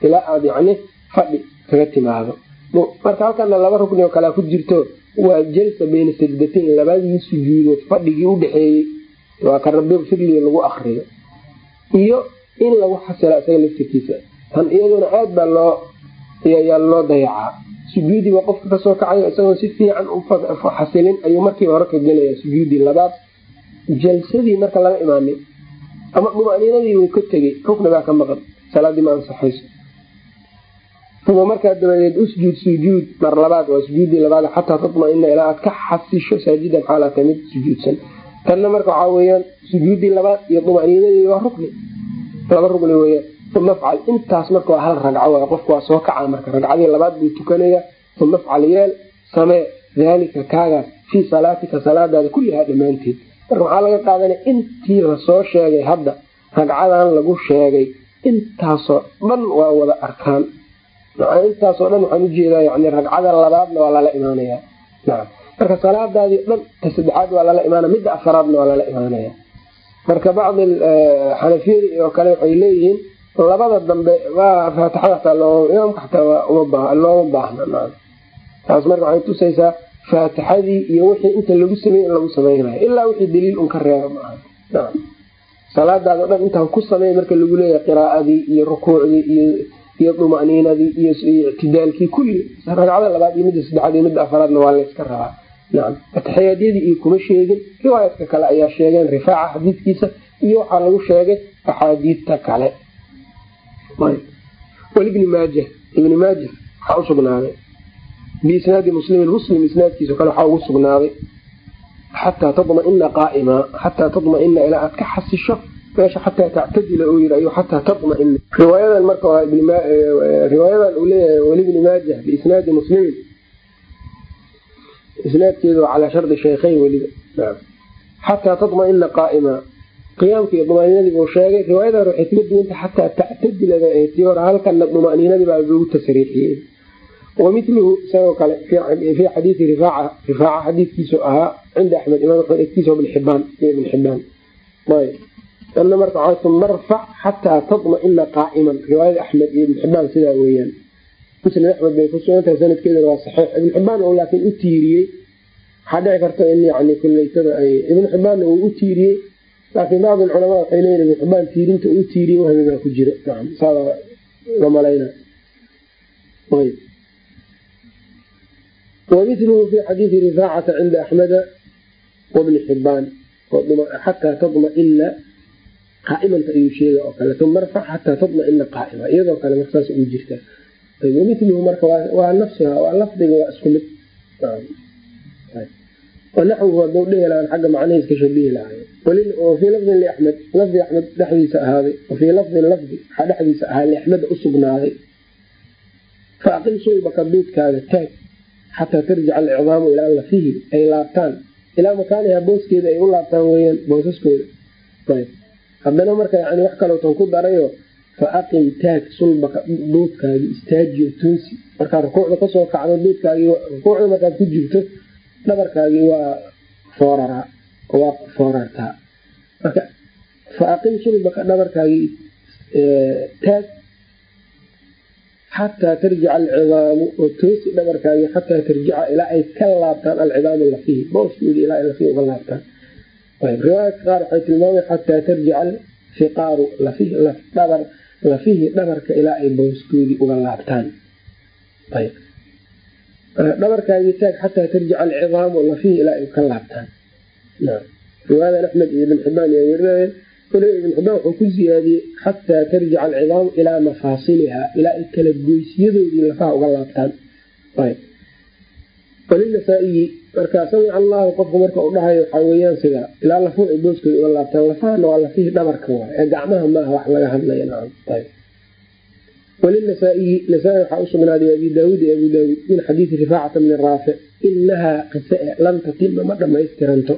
Ilaa aad yacni fadhi kaga timaado. Marka halkana laba rukni oo kalea ku jirto waa jalsa bayna sajdatayn labadii sujuudood fadhigii udhexeeyey waa ka rabi firli lagu akriyo iyo in lagu xasila isaga laftirkiisa. Tan iyaduna aad baa loo yaa loo dayacaa. Sujuudii baa qofka ka soo kacayo isagoo si fiican u xasilin ayuu markii hore ka gelaya sujuudii labaad. Jalsadii marka lama imaanin ama dumaniinadii uu ka tegey rukni baa ka maqan. Salaadii ma ansaxayso. Uma markaa dabadeed usjuud sujuud mar labaad waa sujuudii labaad xataa tatmaina ilaa aad ka xasisho saajidan xaalata mid sujuudsan. Tanna marka waxaa weyaan sujuudii labaad iyo dumaniinadii waa rukni laba rugni weyaan uma afcal intaas marka waa hal ragco w qofku waa soo kaca marka ragcadii labaad buu tukanaya uma afcal yeel samee daalika kaagaas fii salaatika salaadaada kullihaa dhammaanteed. Marka maxaa laga qaadanaya intii la soo sheegay hadda ragcadan lagu sheegay intaasoo dhan waa wada arkaan. Intaasoo dhan waxaan u jeedaa yani ragcada labaadna waa lala imaanaya naam. Marka salaadaadii dhan ta saddexaad waa lala imaanaya midda afaraadna waa lala imaanaya marka bacdi xanafiyada oo kale waxay leeyihiin labada dambe faatixada imaamka xataa looma baahna taas marka waxay tusaysaa faatixadii iyo wixii inta lagu sameeye in lagu samaynayo ilaa wixii daliil un ka reeba ma aha salaadaado dhan intaan ku sameey marka lagu leeyahay qiraa'adii iyo rukuucdii iyo dumaniinadii iyo ictidaalkii kulli ragcada labaad iyo midda saddexaad iyo midda afaraadna waa layska rabaa nacam. Atixiyaadyadii iyo kuma sheegin. Riwaayadka kale ayaa sheegeen rifaaca xadiidkiisa iyo waxaa lagu sheegay axaadiidta kale. Walibni maaja ibni maaja waxaa usugnaaday biisnaadi muslimin muslim isnaadkiisa kale waxaa ugu sugnaaday. Xataa tadmaina qaa'ima xataa tadmaina ilaa aad ka xasisho meesha xataa tactadila uu yii ayu xataa tadmaina riwaayadan marka riwaayadan uu leeyahay walibni maaja biisnaadi muslimin isnaadkeedu waa calaa shardi shaykhayn weliba. Xataa tadmaina qaa'ima. Qiyaamka iyo dumaniinadii buu sheegay riwaayadan waxay kala duwanta xataa tactadilada tii hore halkana dumaniinadii baa lagu tasriixiyey. Wamiluhu isagoo kale fii xadiisi rifaaca rifaaca xadiiskiisu ahaa cinda axmed imaam axmed agtiisa iyo ibn ayb ana marka waxaa marfac xataa tadmaina qaa'iman. Riwaayada axmed iyo ibn xibaan sidaa weeyaan muslim axmed bay ku sugantahay sanadkeeduna waa saxiix. Ibn xibaan oo laakiin u tiiriyey waxaa dhici karta in yani kuleytada ay ibn xibaanna uu u tiiriyey laakiin bacd culamaa waxay leeyihiin ibn xibaan tiirinta uu tiiriyey wahmigaa ku jira. Saabaa la malayna. Wamiluhu fi xadiidi rifaacata cinda axmeda wabni xibaan xataa tadmaina qaaimanta ayuu sheega oo kale. Uma rfac xataa tadmaina qaaima iyadoo kale marsaas ugu jirta wamiluhu marka waa nafsiha waa lafdiga waa isku mid. Naxwuhu haduu dhihi lahaan xagga macnihiis ka shabihi lahaay wafii lafdin liaxmed lafdi axmed dhexdiisa ahaaday. Wafii lafdin lafdi waxaa dhexdiisa ahaa liaxmeda usugnaaday faaqim sulbaka duudkaaga taag xataa tarjica alcidaamu ilaa lafihi ay laabtaan. Ilaa makaaniha booskeeda ay u laabtaan weyaan boosaskooda haddana marka yani wax kalootan ku darayo fa aqim taag sulbaka duudkaagi istaajiyo toosi markaad rukuucda ka soo kacdo duudkaagii rukuucda markaad ku jirto dhabarkaagii waa fooraraa waa foorartaa marka fa aqim sulbaka dhabarkaagii taag xataa tarjica alcidaamu oo toosi dhabarkaagii xataa tarjica ilaa ay ka laabtaan alcidaamu lafihi booskoodii ilaa lafihi uga laabtaan riwaayadka qaar waxay tilmaamay xataa tarjica alfiqaaru lafihi dhabarka ilaa ay booskoodii uga laabtaan. Dhabarkaagii taag xataa tarjica alcidaamu lafihi ilaa ay ka laabtaan. Riwaayadan axmed iyo ibn xibaan yaa werinayeen waliba ibn xibaan wuxuu ku ziyaadiyey xataa tarjica alcidaamu ilaa mafaasiliha ilaa ay kala goysyadoodii lafaha uga laabtaan walinasaa-iyi markaa samic allahu qofku marka u dhahayo waxaa weyaan sidaa ilaa lafuhu ay booskooda uga laabtaan lafahana waa lafihii dhabarka waay. Ee gacmaha maaha wax laga hadlaya walinasaa-iyi nasaa-i waxaa usugnaaday abi daawuud iyo abu daawuud min xadiidi rifaacata bni raafic inahaa qise lan tatima ma dhamaystiranto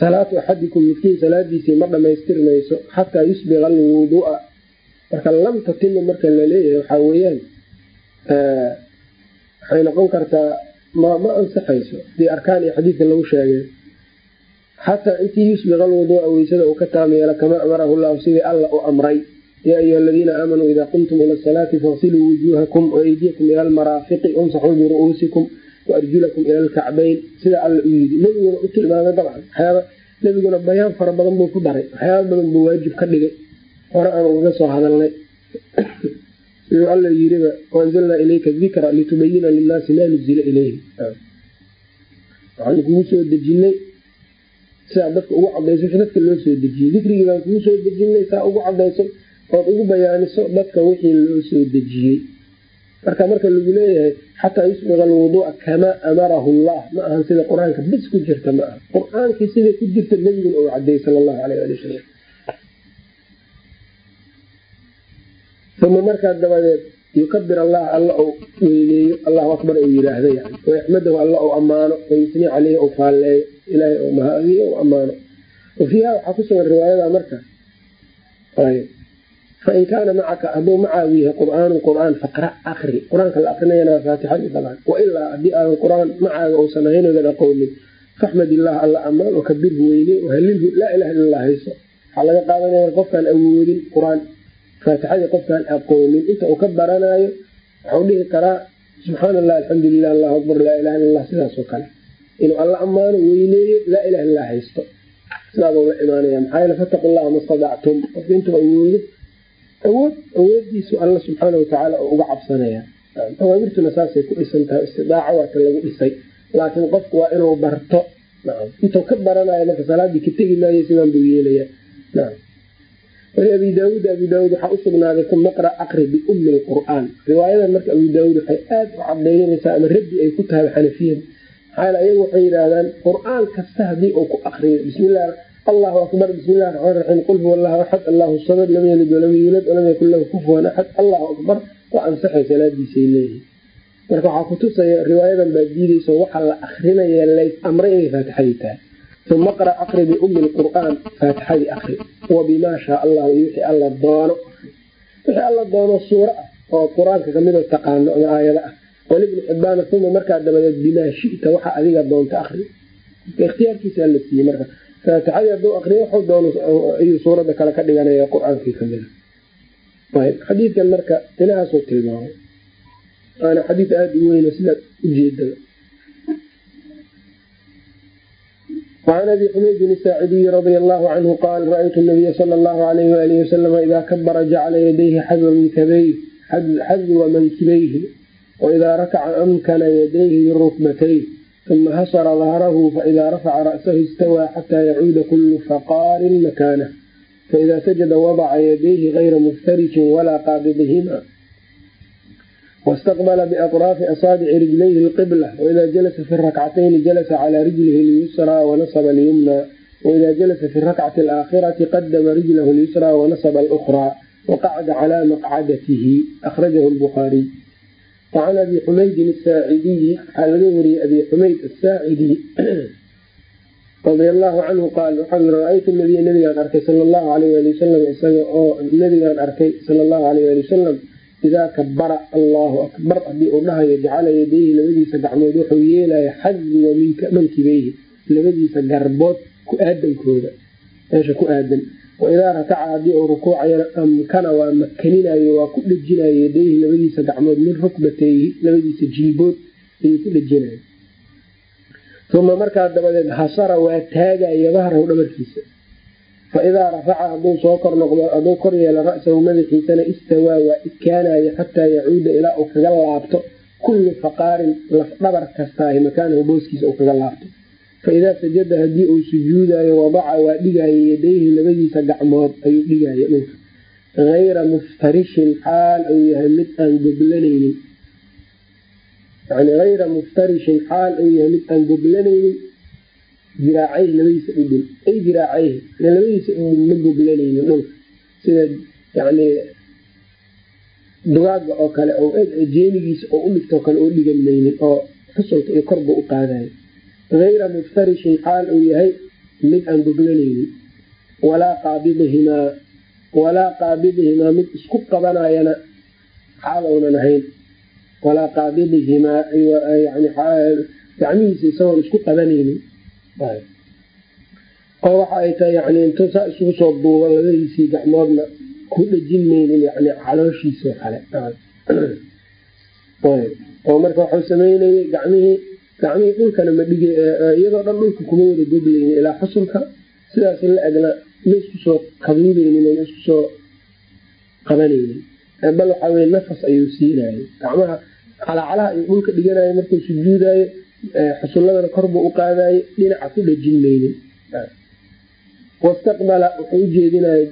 salaatu axadikum midkiin salaadiisii ma dhamaystirmayso xataa yusbiqa alwuduua marka lam tatima marka la leeyahay waxaa weeyaan waxay noqon kartaa ma ansaxayso. Hadii arkaan iyo xadiidka lagu sheegay. Xataa intii yusbiqa alwuduua weysada uu ka taam kamaa amarahu llahu sidii alla u amray. Yaa ayuha aladiina aamanuu idaa qumtum ila asalaati faqsiluu wujuuhakum waaydiyakum ila almaraafiqi wamsaxuu biru'uusikum waarjulakum ila alkacbayn. Sida alla u yidi nebiguna u tilmaamay dabcan. Waxyaaba nebiguna bayaan fara badan buu ku daray. Waxyaaba badan buu waajib ka dhigay. Hore aan ugaga soo hadalnay siduu alla yiriba waanzalnaa ilayka dikra litubayina linnaasi maa nuzila ilayhi. Waxaan kugu soo dejinay sidaa dadka ugu cadayso wixii dadka loo soo dejiyey dikrigii baan kugu soo dejinay saa ugu cadayso ood ugu bayaaniso dadka wixii loo soo dejiyey marka marka lagu leeyahay xataa yusbiqa alwuduua kamaa amarahu llah ma ahan sida qur'aanka bis ku jirta ma aha qur'aankii siday ku jirta nebiguna uu cadayy sala allahu aleyh ali wasalam uma markaa dabadeed yukabir allah alla ou weyneeyo allahu akbar uu yiraahdo yani. Wayaxmadahu alla ou ammaano wayusni caleyhi ou faalleeyo ilaahay ou mahadiyo ou ammaano. Wa fiiha waxaa ku sugan riwaayada marka fain kaana macaka hadduu macaagu yahay qur'aanun qur'aan faqra akri qur'aanka la akrinayana faatixadii dabcan wailaa haddii aadan qur'aan macaaga uusan ahaynoodan aqoonin faxmad illah alla ammaan wakabirhu weyne wahalilhu laa ilaha illa allah hayso waxaa laga qaadanaya qofkaan awoodin qur'aan faatixadii qofkaan aqoonin inta uu ka baranaayo waxau dhihi karaa subxaana allah alxamdulilah allahu akbar laa ilaha illa sidaasoo kale. Inuu alla ammaano weyneeyo laa ilaha illaa haysto. Sidaabuu la imaanaya maxaa yeele fataqu llaha ma stadactum qofka intuu awoodo awood awoodiisu alla subxaana watacaala oo uga cabsanaya awaamirtuna saasay ku dhisan tahay istidaaco waata lagu dhisay laakiin qofku waa inuu barto. Intuu ka baranayo marka salaadii ka tegi maayo sidaan buu yeelaya abi daauud abi daauud waxaa usugnaaday kumaqra aqri biummi lqur'aan riwaayadan marka abi daauud waxay aada u cadaynanaysaa ama raddi ay ku tahay xanafiyada maxaa ayagu waxay yidhaahdaan qur'aan kasta haddii uu ku akriyo bismillah allahu akbar bismillahi raxmaan raxiim qul huwa allahu axad allahu samad lam yalid walam yuulad walam yakun lahu kufuwan axad allahu akbar. Waa ansaxay salaadiisay leeyihiin marka waxaa kutusaya riwaayadan baa diideyso waxaa la akrinaya lays amray inay faatixadii tahay uma qra aqri biummi lqur'aan faatixadii akri wa bimaa shaa allahu iyo wixii alla doono wixii alla doono suuro ah oo qur'aanka kamidoo taqaano ama aayado ah walibni xibbaana uma markaa dabadeed bimaa shita waxa adiga doonta akri ikhtiyaarkiisa la siiyey marka faatixadii hadduu akriyo waxuu doono ayuu suuradda kale ka dhiganaya qur'aankii kamida xadiidkan marka inahaasuu tilmaamay waana xadiid aada u weyno sidaad ujeedada an abi xumaydin saacidiy radi allahu canhu qaal ra-ytu nabiya sal llahu alyh ali wasalam idaa kabara jacala yadayhi xadwa mankibayhi waidaa rakaca amkana yadayhi birukbatayh uma hasara dahrahu faidaa rafaca ra'sahu istawaa xataa yacuuda kullu faqaarin makaanah faidaa sajada wadaca yadayhi gayra muftarikin walaa qaabidihima wastaqbala biaqraafi asaabici rijlayhi lqibla waida jalasa fi rakcatayni jalasa calaa rijlihi lyusraa wanasaba lyumna waida jalasa fi rakcati alaakhirati qadama rijlahu lyusraa wanasaba alukhraa waqacda calaa maqcadatihi ahrajahu lbukhaariy wacan abi xumaydin asaacidiyi waxaa laga wariyey abi xumayd asaacidiy radia allahu canhu qaal waxau yiri nabiya nabigaan arkay sal llahu alayh ali wasalam isaga oo nabigaan arkay sal llahu alayh ali wasalam idaa kabara allahu akbar haddii uu dhahayo jacala yadayhi labadiisa gacmood wuxuu yeelaya xadiwa mankibeyhi labadiisa garbood ku aadankooda meesha ku aadan. Waidaa rakaca haddii uu rukuucayana amkana waa makaninayo waa ku dhejinayo yadayhi labadiisa gacmood min rukbatayhi labadiisa jilbood ayuu ku dhejinayo uma markaa dabadeed hasara waa taagaya dahrahu dhabarkiisa faidaa rafaca haduu soo kor noqdo hadduu kor yeelo ra-sahu madaxiisana istawaa waa idkaanayo xataa yacuuda ilaa uu kaga laabto. Kullu faqaarin lafdhabar kastaahi makaanahu booskiisa uu kaga laabto. Faidaa sajada haddii uu sujuudayo wadaca waa dhigayo yadayhi labadiisa gacmood ayuu dhigayo dhulka. Hayra muftarishin xaal uu yahay mid aan goblanaynin. Yani hayra muftarishin xaal uu yahay mid aan goblanaynin jiraacayhi labadiisa dhudhun ay jiraacayhi labadiisa dhudhun ma goblanaynin dhulka sida yani dugaaga oo kale oo jeenigiisa oo u dhigtoo kale oo dhigan oo xusulka iyo korba u qaadayo hayra muftarishin xaal uu yahay mid aan goblanaynin walaa qaabidihimaa walaa qaabidihimaa mid isku qabanayana xaal uunan ahayn. Walaa qaabidihimaa gacmihiisa isagoon isku qabanaynin oo waxa ay tahay yani intuu saa isugu soo duubo labadiisii gacmoodna ku dhejin maynin yani calooshiisao kale. Oo marka waxuu sameynayay gacmihii gacmihii dhulkana ma dhig iyadoo dhan dhulka kuma wada goblaynin ilaa xusulka. Sidaas la egna ma isku soo kaduudaynin ma isku soo qabanaynin. Bal waxaa weye nafas ayuu siinayay. Gacmaha calacalaha ayuu dhulka dhiganaya markuu sujuudayo xusulladana korbuu u qaadayo dhinaca ku dhejin maynin. Wastaqbala wuxuu ujeedinay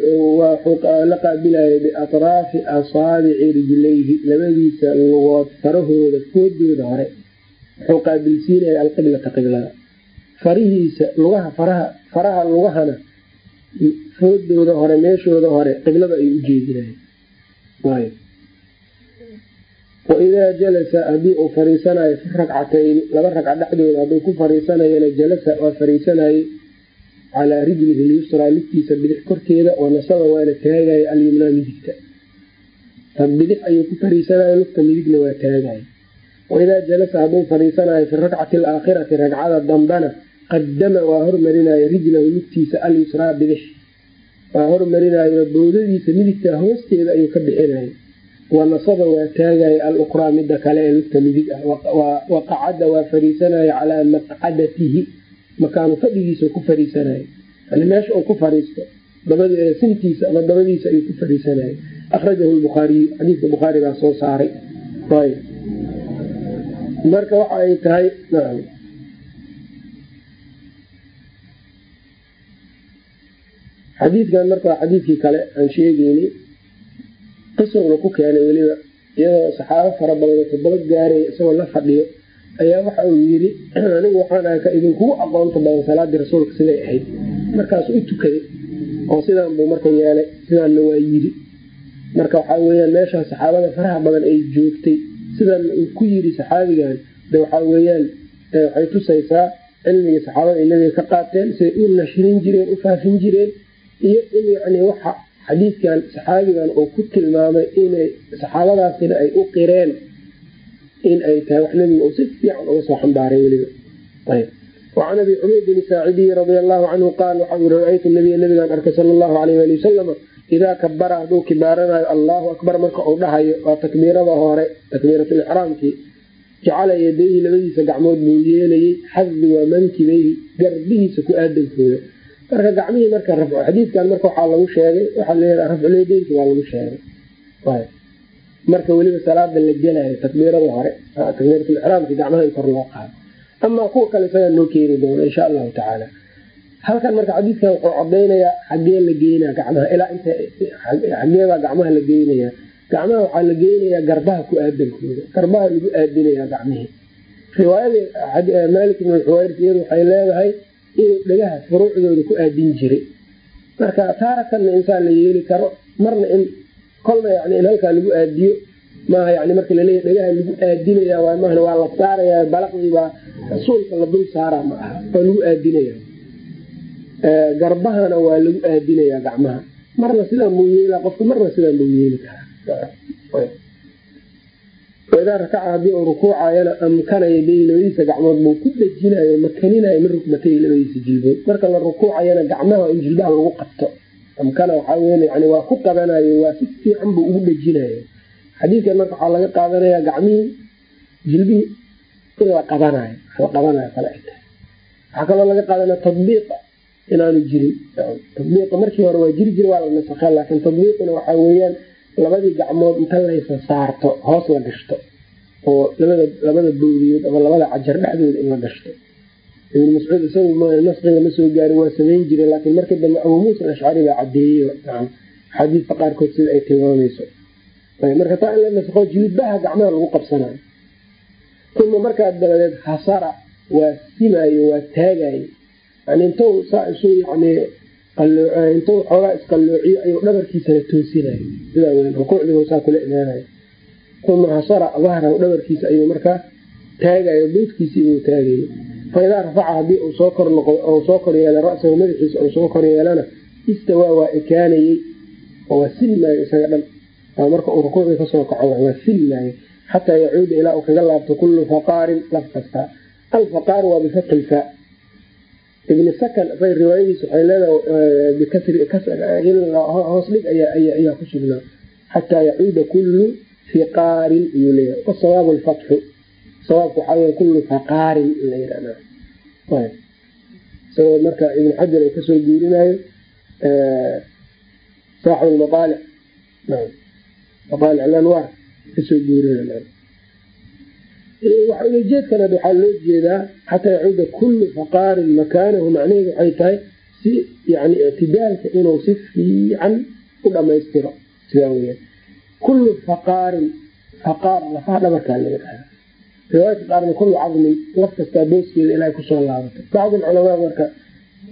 la qaabilaya biatraafi asaabici rijlayhi labadiisa lugood farahooda foodooda hore wuxuu qaabilsiinaya alqiblata qiblada. Farihiisa lugaha faraha faraha lugahana foodooda hore meeshooda hore qiblada ayuu ujeedinaya waidaa jalasa haddii uu fariisanayo fi ragcatayni laba ragca dhexdooda hadduu ku fariisanayana jalasa waa fariisanayay calaa rijlihi lyusraa lugtiisa bidix korkeeda oo nasaba waana taagaya alyumnaa midigta ta bidix ayuu ku fariisanaya lugta midigna waa taagaya waidaa jalasa hadduu fariisanayo fi rakcati alaakhirati ragcada dambana qadama waa hormarinayo rijlahu lugtiisa alyusraa bidix waa hormarinayo boodadiisa midigta hoosteeda ayuu ka bixinayo wanasaba waa taagaya aluqraa midda kale ee lugta midig ah. Waqacada waa fariisanaya calaa maqcadatihi makaanu fadhigiisa ku fariisanaya. Yani meesha uu ku fariisto sintiisa ama dabadiisa ayuu ku fariisanaya. Akhrajahu lbukhaariyu xadiidka bukhaari baa soo saaray. Marka waxa ay tahay xadiidkan marka waa xadiidkii kale aan sheegeyni qisowna ku keenay weliba. Iyadoo saxaabo fara badan toddoba gaaray isagoo la fadhiyo ayaa waxa uu yidhi anigu waxaan aha ka idinkugu aqoonta badan salaadii rasuulka siday ahayd. Markaas u tukaday oo sidaan buu marka yeelay sidaanna waa yidhi. Marka waxaa weyaan meeshaa saxaabada faraha badan ay joogtay sidan uu ku yidhi saxaabigan de waxaa weyaan waxay tusaysaa cilmigii saxaabada ay ka qaateen siday u nashrin jireen u faafin jireen iyo in yani waxa xadiidkan saxaabigan uu ku tilmaamay inay saxaabadaasina ay u qireen in ay tahay wax nabiga uu si fiican uga soo xambaaray weliba. Wacan abi xumaydin saacidiyi radia allahu canhu qaal waxau yii ra'aytu nabiya nabigaan arkay sala allahu alayh ali wasalama idaa kabara hadduu kibaaranayo allahu akbar marka uu dhahayo waa takbiirada hore takbiiratulixraamkii jacala yadayhi labadiisa gacmood buu yeelayey xadi waa mankibayhi garbihiisa ku aadankooda marka gacmihii marka rafco xadiidkan marka waxaa lagu sheegay waxaa leedaha rafculyadeyki waa lagu sheegay. Marka weliba salaada la gelayo takbiirada hore takbiiratulixraamki gacmaha in kor loo qaado. Amaa kuwa kale isagaa noo keeni doona insha allahu tacaala. Halkan marka xadiidkan wuxuu cadaynayaa xagee la geynaa gacmaha ilaa inta xageebaa gacmaha la geynayaa. Gacmaha waxaa la geynayaa garbaha ku aadankooda garbaha lagu aadinayaa gacmihii. Riwaayada maalik ibn xuwayrs iyadu waxay leedahay inuu dhagaha furuucdooda ku aadin jiray. Marka taarakanna insaan la yeeli karo marna in kolna yani in halkaa lagu aadiyo maaha yani marka laleeya dhagaha lagu aadinaya waay maahan waa la saaraya balaqdiibaa rasuulka la dul saara ma aha waa lagu aadinaya garbahana waa lagu aadinaya gacmaha. Marna sidaa muu yeela qofka marna sidaa muu yeeli karaa idaa rakaca haddii uu rukuucayana amkana yadayhi labadiisa gacmood buu ku dhejinayo makaninayo min rukbatay labadiisa jilbood marka la rukuucayana gacmaha in jilbaha lagu qabto amkana waxaa waa ku qabanayo waa si fiican buu ugu dhejinayo xadiidkan waxaa laga qaadanaya gacmihii jilbihii in la qabanayo la qabanayo kale ay tahay waxaa kaloo laga qaadanaya tadbiiqa inaanu jirin. Tadbiiqa markii hore waa jiri jira waa la nasakha laakiin tadbiiquna waxaa weeyaan labadii gacmood inta laysa saarto hoos la gashto oo labada boodiyood ama labada cajar dhexdooda in la gashto ibn mascuud isagu nasqiga ma soo gaarin waa samayn jire laakiin markii dambe abuu muusa alashcari baa cadeeyey xadiidka qaarkood sida ay tilmaamayso. Marka taa in la nasqo jilbaha gacmaha lagu qabsanayo uma markaa dabadeed hasara waa simayo waa taagayo intou saa isu yani intuu xoogaa isqalloociyo ayuu dhabarkiisana toosinayo. Sidaa w rukuucdiibu saa kula imaanayo uma hasara dahrahu dhabarkiisa ayuu markaa taagayo buudkiisii inuu taagayo faidaa rafaca haddii soo kor yeela ra-sahu madaxiisa uu soo kor yeelana istawaa waa ekaanayey oo waa silmaayo isaga dhan. Marka uu rukuucdii ka soo kaco waa silmaayo xataa yacuuda ilaa uu kaga laabto kullu faqaarin laf kasta. Alfaqaar waa bifati lfaa ibni sakan isaga riwaayadiisa waxay leedahoos dhig ayaa ku sugnaa. Xataa yacuuda kullu fiqaarin ayuu leeyahay. Wasawaabu lfatxu sawaabku waxaa wey kullu faqaarin isagoo marka ibn xajar uu ka soo guurinayo saaxib lmaaalic maaalic lanwaar ka soo guurinayo ulajeedkan waxaa loo jeedaa xataa yacuuda kullu faqaarin makaanahu macnaheedu waxay tahay si yani ictidaalka inuu si fiican u dhamaystiro sidaa weyaan kullu faqaarin faqaar lafaha dhabarkaa laga dhaha riwaayadka qaarna kullu cadmin laf kastaa booskeeda ilaa ku soo laabatay bacdi culamaa marka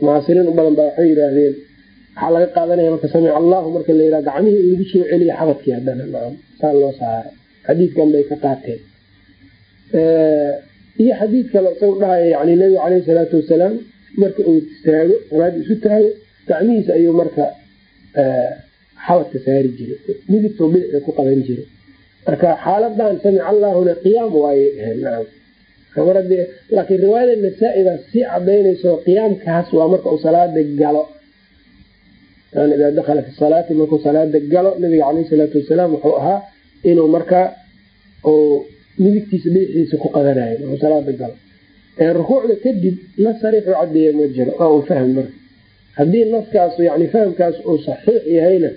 mucaasiriin u badan baa waxay yidhaahdeen waxaa laga qaadanaya marka samic allahu marka la yidhaha gacmihii in lagu soo celiya xabadkii haddana nacam saa loo saaray xadiidkan bay ka qaateen iyo xadiid kale isagu dhahaya yani nabiga caleyhi salaatu wasalaam marka uu taago salaada isu taago gacmihiisa ayuu marka xabadka saari jiray midigtoo bidixda ku qaban jiray marka xaaladan samic allahuna qiyaam waayay laakiin riwaayada nasaa-i baa sii cadaynayso qiyaamkaas waa marka uu salaada galo. Idaa dakala fi salaati markuu salaada galo nabiga caleyhi salaatu wasalaam wuxuu ahaa inuu markaa midigtiisa bidixdiisa ku qadanayo markuu salaada galo. Rukuucda kadib nas sariixu cadeeya ma jiro waa un fahm marka. Haddii naskaas yani fahamkaas uu saxiix yahayna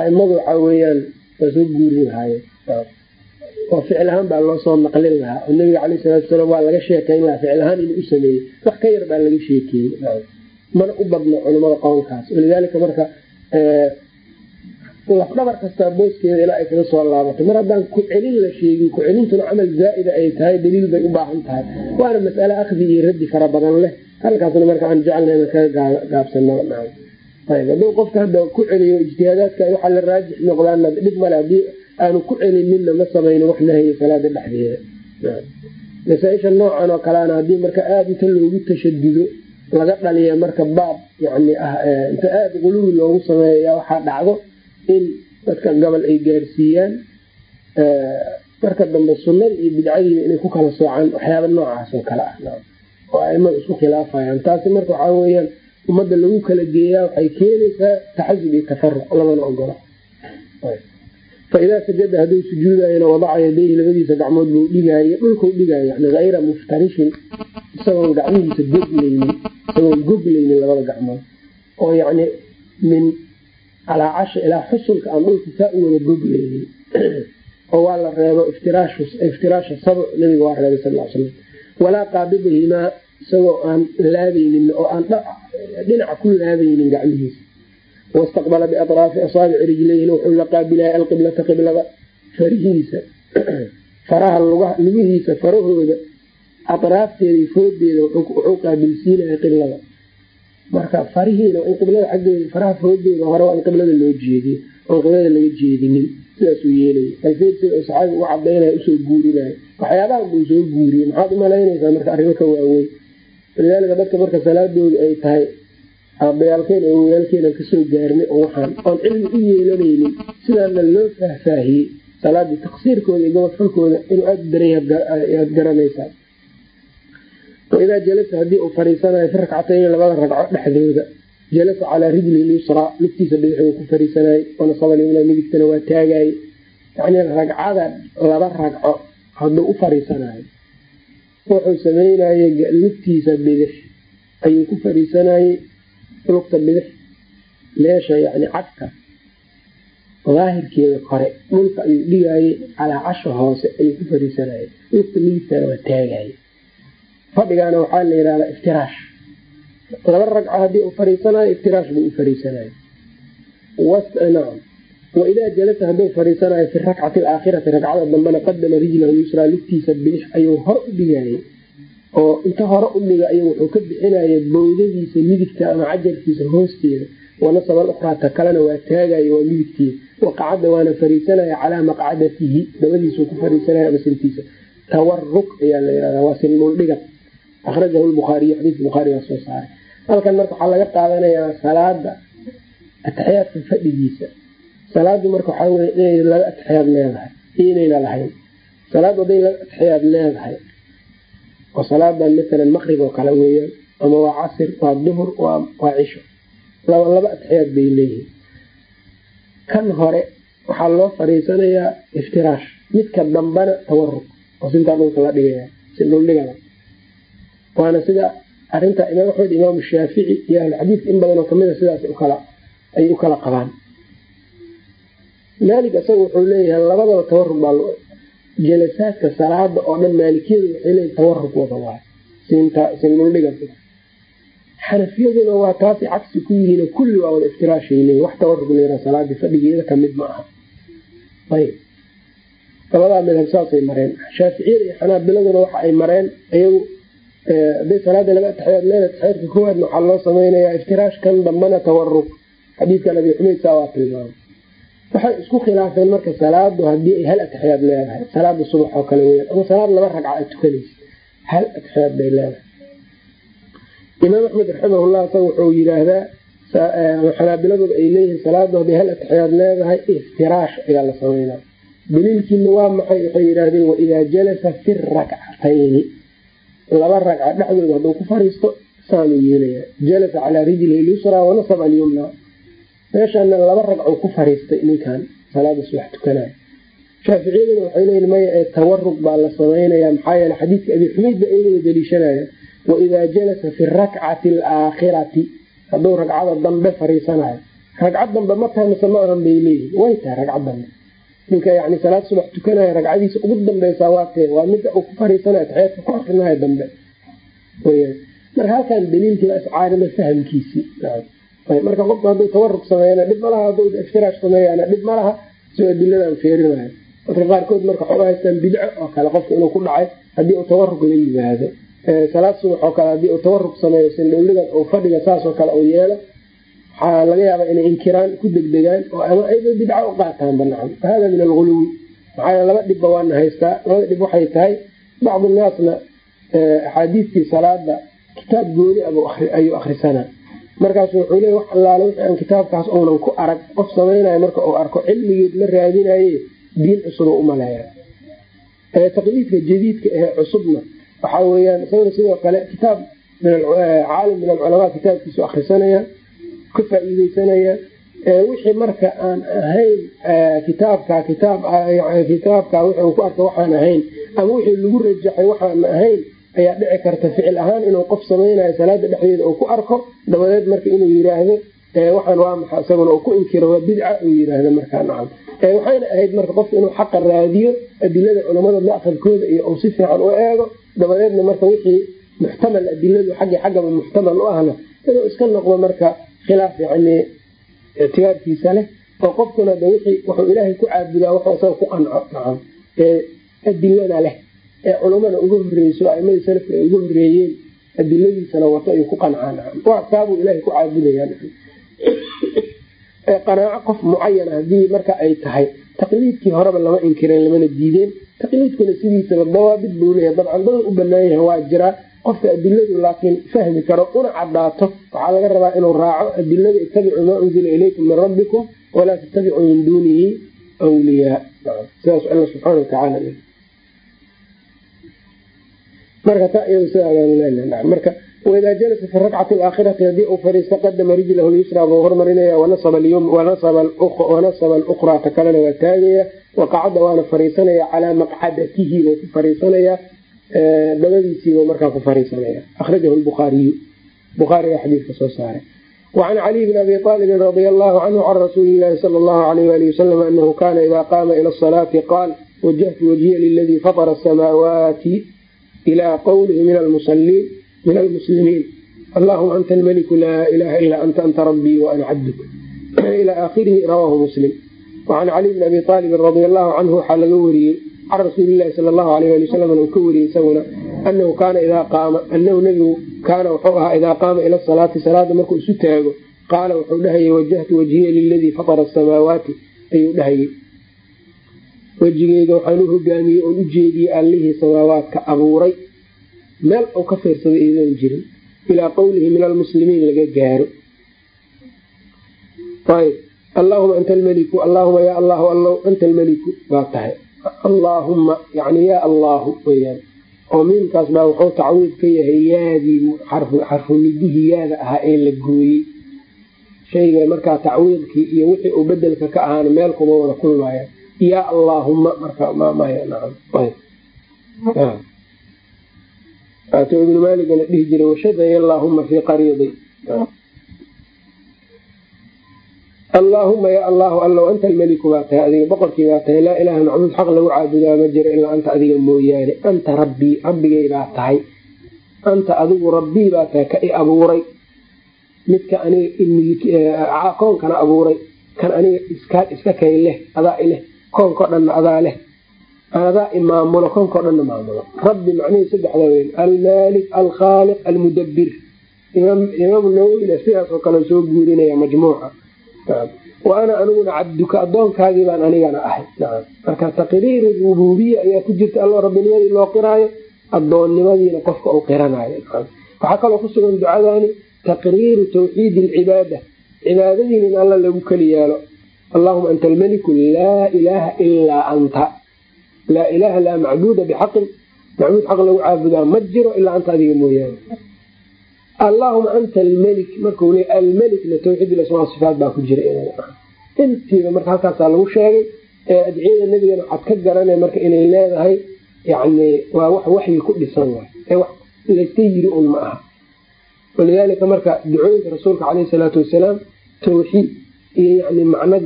aimadu waxaa weeyaan waa soo guurin lahaayeen. Oo ficil ahaan baa loo soo naqlin lahaa. Oo nabiga caleyh salatu salaam waa laga sheekayn lahaa ficil ahaan inuu u sameeyey. Wax ka yar baa laga sheekeeyey mana u badno culimada qowlkaas walidaalika marka lafdhabar kastaa booskeeda ilaa ay kaga soo laabato. Mar haddaan ku celin la sheegin ku celintuna camal zaa'ida ay tahay daliil bay u baahan tahay. Waana mas'ale akhdi iyo raddi fara badan leh. Halkaasna marka aan jecelnayna kaga gaabsano hadduu qofka hadda ku celiyo ijtihaadaadka waxaa la raajix noqdaana dhib male haddii aanu ku celinina ma samayno wax nahaya salaada dhexdeeda masaaisha noocan oo kaleana haddii marka aada inta loogu tashadudo laga dhaliya marka baab yani inta aada quluwi loogu sameeya waxaa dhacdo in dadka gobol ay gaarsiiyaan marka dambe sunnada iyo bidcadiina inay ku kala soocaan waxyaaba noocaas oo kale ah oo aimada isku khilaafayaan taasi marka waxaa weyaan ummadda lagu kala geeyaa waxay keenaysaa taxasub iyo tafaruq lamana ogola faidaa sajada hadduu sujuudayana wadaca yadayhi labadiisa gacmood buu dhigaayo dhulkau dhigaayo yani hayra muftarishin isagoon gacmihiisa gogleynin isagoon goglaynin labada gacmood oo yacni min calaa casha ilaa xusulka aan dhulka saa u wada gogleynin oo waa la reebo iftiraasha sabc nabiga waa reebay sal slam walaa qaabidihimaa isagoo aan laabaynin oo aan dhinaca ku laabaynin gacmihiisa. Wastaqbala biatraafi asaabici rijlayhina wuxuu la qaabilaya alqiblata qiblada farihiisa. Faraha lugihiisa farahooda atraafteeda foodeeda wuxuu qaabilsiinaya qiblada. Marka farihiina in qiblada xaggeeda faraha foodooda hore waa in qiblada loo jeediyo oon qiblada laga jeedinin sidaasuu yeelaya alfeed sida uu saxaabiga u cadaynaya u soo guurinaya waxyaabahan buu soo guuriyey maxaad umalaynaysaa marka arrimo ka waaweyn walidaalika dadka marka salaadoodu ay tahay aabayaalkeen oo wayaalkeenan ka soo gaarnay oo waxaan oon cilmi u yeelanaynin sidaana loo faahfaahiyey salaadii taqsiirkooda iyo gobodfalkooda inuu aada daranyaad garanaysaa waidaa jalasa haddii uu fariisanayo fi rakcatayni labada ragco dhexdooda jalasa calaa rijli lyusraa liftiisa bidixuu ku fariisanayay wanasabaliula midigtana waa taagayay yacnii ragcada laba ragco hadduu u fariisanayo wuxuu sameynayay liftiisa bidix ayuu ku fariisanayey lugta bidix meesha yani cagta daahirkeeda kore dhulka ayuu dhigayey calaa casha hoose ayuu ku fariisanayay. Lugta midigtana waa taagayay. Fadhigaana waxaa la yidhahdaa iftiraash laba ragco haddii uu fariisanayo iftiraash buu u fariisanayo nacam waidaa jalasa hadduu fariisanayo fi rakcati alaakhirati ragcada dambena qadama rijlahu yusraa liftiisa bidix ayuu hore u dhigayay oo inta hore u dhiga ayuu wuxuu ka bixinaya bowdadiisa midigta ama cajarkiisa hoosteeda. Wanasaba alukhraa ta kalena waa taagaya waa midigtiisa waqacada waana fariisanaya calaa maqcadatihi dabadiisuu ku fariisanaya ama sintiisa. Tawaruk ayaa waa sinmuldhiga akhrajahu lbukhaariy xadiiska bukhaarigaa soo saaray. Halkan marka waxaa laga qaadanayaa salaada ataxiyaadka fadhigiisa salaadu marka waxaa wey inay laba ataxiyaad leedahay iyo inayna lahayn. Salaadu hadday laba ataxiyaad leedahay oo salaadan maalan maqrib oo kale weeyaan ama waa casir waa duhur waa cisho laba ataxiyaad bay leeyihiin. Kan hore waxaa loo fariisanayaa iftiraash midka dambana tawaruk oo sintaa dhulka la dhigaya si dhuldhigada waana sida arinta imaam axmed imaam shaafici iyo ahluxadiidka in badanoo kamida sidaas ay u kala qabaan maalik isaga wuxuu leeyahay labadaba tawaruk baa jalasaadka salaada oo dhan maalikiyadu waxay leeyihiin tawaruk wada waay sindhuldhiga xanafiyaduna waa taasay cagsi ku yihiin kulli waa wada iftiraashay leeyihiin wax tawaruk leeyaha salaadii fadhigeeda ka mid ma aha ayb labadaa madhab saasay mareen. Shaaficiyada iyo xanaabiladuna waxa ay mareen iyagu haday salaada laba ataxiyaad leeda taxiyaadka koowaadna waxaa loo samaynayaa iftiraashkan dambana tawaruk xadiidkan abi xumeyd saa waa tilmaamay waxay isku khilaafeen marka salaadu haddii ay hal ataxiyaad leedahay. Salaada subax oo kale weyan ama salaad laba ragca ay tukanaysa hal ataxiyaad bay leedahay. Imaam axmed raximahullah isaga wuxuu yiraahdaa xanaabiladooda ay leeyihiin salaadu hadday hal ataxiyaad leedahay iftiraash ayaa la sameynaa. Daliilkiina waa maxay? Waxay yidhaahdeen waidaa jalasa fi rakcatayni. Laba ragca dhexdooda hadduu ku fariisto saanuu yeelaya jalasa calaa rijlihi lyusraa wanasaba alyumna meeshana laba ragcuu ku fariistay ninkan salaada subax tukanayo shaaficiyaduna waxay leeyiin maya ee tawarug baa la samaynaya maxaa yeele xadiidka abi xumeyd ba iyaguna daliishanaya waidaa jalasa fi rakcati alaakhirati. Hadduu ragcada dambe fariisanayo ragcad dambe ma tahay mise ma ahan bay leeyihiin way tahay ragcad dambe. Ninka yani salaad subax tukanaya ragcadiisa ugu dambeysaa waatee waa midda uu ku fariisanayo taxeedka ku akrinayo dambe. Marka halkan daliilkiiba iscaarima fahamkiisii marka qofku hadduu tawarug sameeyana dhib malaha hadduu iftiraash sameeyana dhib malaha soo adiladan feerinayo dadka qaarkood marka waxu haystaan bidco oo kale qofka inuu ku dhacay haddii uu tawarug la yimaado. Salaad subax oo kale haddii uu tawarug sameeyo saldhowligan uu fadhiga saasoo kale uu yeelo waxaa laga yaabaa inay inkiraan ku degdegaan oo ama bidco u qaataan banaan hada min alguluwi maxaa laba dhibba waana haystaa. Labada dhib waxay tahay bacdu naasna axaadiistii salaada kitaab gooni ayuu akrisanaa markaasu wuxuu leey wax allaale wixii aan kitaabkaas uunan ku arag qof samaynayo marka uu arko cilmigeed la raadinaye diin cusuboo umaleeya taqliidka jadiidka ee cusubna waxaa weyaan isaguna sidoo kale kitaab caalim min alculamaa kitaabkiisu akrisanaya ka faa-iideysanaya wixii marka aan ahayn kitaabka kitaab kitaabka wixii ku arka waxaan ahayn ama wixii lagu rajaxay waxaan ahayn ayaa dhici karta ficil ahaan inuu qof samaynayo salaada dhexdeeda uu ku arko. Dabadeed marka inuu yiraahdo waxaan waa maxa isaguna uu ku inkiro waa bidca uu yiraahdo markaa nacam. Waxayna ahayd marka qofka inuu xaqa raadiyo adilada culamada maqadkooda iyo uu si fiican u eego dabadeedna marka wixii muxtamal adiladu xaggi xaggaba muxtamal u ahna inuu iska noqdo marka khilaaf yani ictibaarkiisa leh oo qofkuna de wixii wuxuu ilaahay ku caabudaa wuxuu isaga ku qanco nacam. Ee adilada leh ee culummada uga horreyso aimadii salafka ay uga horreeyeen adiladiisana wato ay ku qancaan saabuu ilahay ku caabudaya qanaaco qof mucayan haddii marka ay tahay taqliidkii horeba lama inkireen lamana diideen. Taqliidkuna sidiisaba dawaabid buu leeyahay. Dabcan dada u banaan yahay waa jiraa qofka adiladu laakiin fahmi karo una cadaato. Waxaa laga rabaa inuu raaco adilada ittabicuu maa unzila ilaykum min rabbikum walaa tattabicuu min duunihi wliyaa sidaas alla subxaana watacaala marka taa iyado sidaa marka waidaa jalasa fi rakcati alaakhirati haddii uu fariisto qadama rijlahu lyusraa buu hormarinaya wanasaba alukhraa ta kalena waa taagaya waqacada waana fariisanaya calaa maqcadatihi buu ku fariisanaya dabadiisiibuu markaa ku fariisanaya akhrajahu lbukhaariyu bukhaariga xadiidka soo saaray. Wacan caliy bn abi aalibin radia allahu canhu can rasuuli ilahi sala allahu alayh ali wasalam anahu kana idaa qaama ila asalaati qaal wajahtu wajhiya liladii fatara asamaawaati ilaa qowlihi min almuslimiin allahuma anta almaliku laa ilaha ilaa anta anta rabbii waana cabduk ilaa aakhirihi rawaahu muslim wacan caliy bni abi aalibin radia allahu canhu waxaa laga wariyey can rasuulilahi sal allahu alayh ali wasalam uu ka wariyey isaguna anahu kaana idaa qaama anahu nebigu kaana wuxuu ahaa idaa qaama ila salaati salaada markuu isu taago qaala wuxuu dhahayay wajahtu wajhiya liladii fatara asamaawaati ayuu dhahayay wejigeyga waxaan u hogaamiyey oon u jeediyey allihii samaawaadka abuuray. Meel uu ka fiirsaday iyadoon jirin ilaa qowlihi min almuslimiin laga gaaro. Ayb allaahuma anta almeliku allaahuma yaa allahu allow anta almeliku baa tahay. Allaahumma yani yaa allaahu weyaan oo miimkaas baa wuxuu tacwiid ka yahay yaadii xarfunidihii yaada ahaa ee la gooyey. Shayga markaa tacwiidkii iyo wixii uu bedelka ka ahaana meel kuma wada kulmaya yaa allaahuma marka ibnu maaligana dhihi jiray washadaya allaahuma fii qariidi. Allaahuma yaa allahu allow anta almeliku baa tahay adiga boqorkii baa tahay laa ilaaha macbuud xaq lagu caabudaa ma jiro ilaa anta adiga mooyaane. Anta rabbii rabbigay baa tahay. Anta adigu rabbii baa tahay ka i abuuray. Midka aniga koonkana abuuray. Kan aniga iska kay leh adaa ileh koonkao dhanna adaa leh. Adaa imaamulo koonkao dhanna maamulo rabbi macnihii saddexda weyn almaalik alkhaaliq almudabbir. Imaam nawowina sidaasoo kale soo guurinaya majmuuca. Wa ana aniguna cabduka addoonkaagii baan anigana ahay. Marka taqriiri rububiya ayaa ku jirta allo rabbinimadii loo qiraayo addoonnimadiina qofka uu qiranayo. Waxaa kaloo kusugan ducadaani taqriiru tawxiidi alcibaada cibaadadiina in alla lagu keli yeelo allahuma anta almeliku laa ilaaha ilaa anta. Laa ilaaha laa macbuuda bixaqin. Macbuud xaq lagu caabudaa ma jiro ilaa anta adiga mooyaane. Allaahuma anta almelik markau le almelikna tawxiid ilasmaa sifaat baa ku jira intiiba marka halkaasaa lagu sheegay adciyada nebigana waxaad ka garanay marka inay leedahay yani waa wax waxyi ku dhisan ee wax layska yiri un ma aha. Walidaalika marka ducooyinka rasuulka caleyhi salaatu wasalaam tawxiid iyo yani macno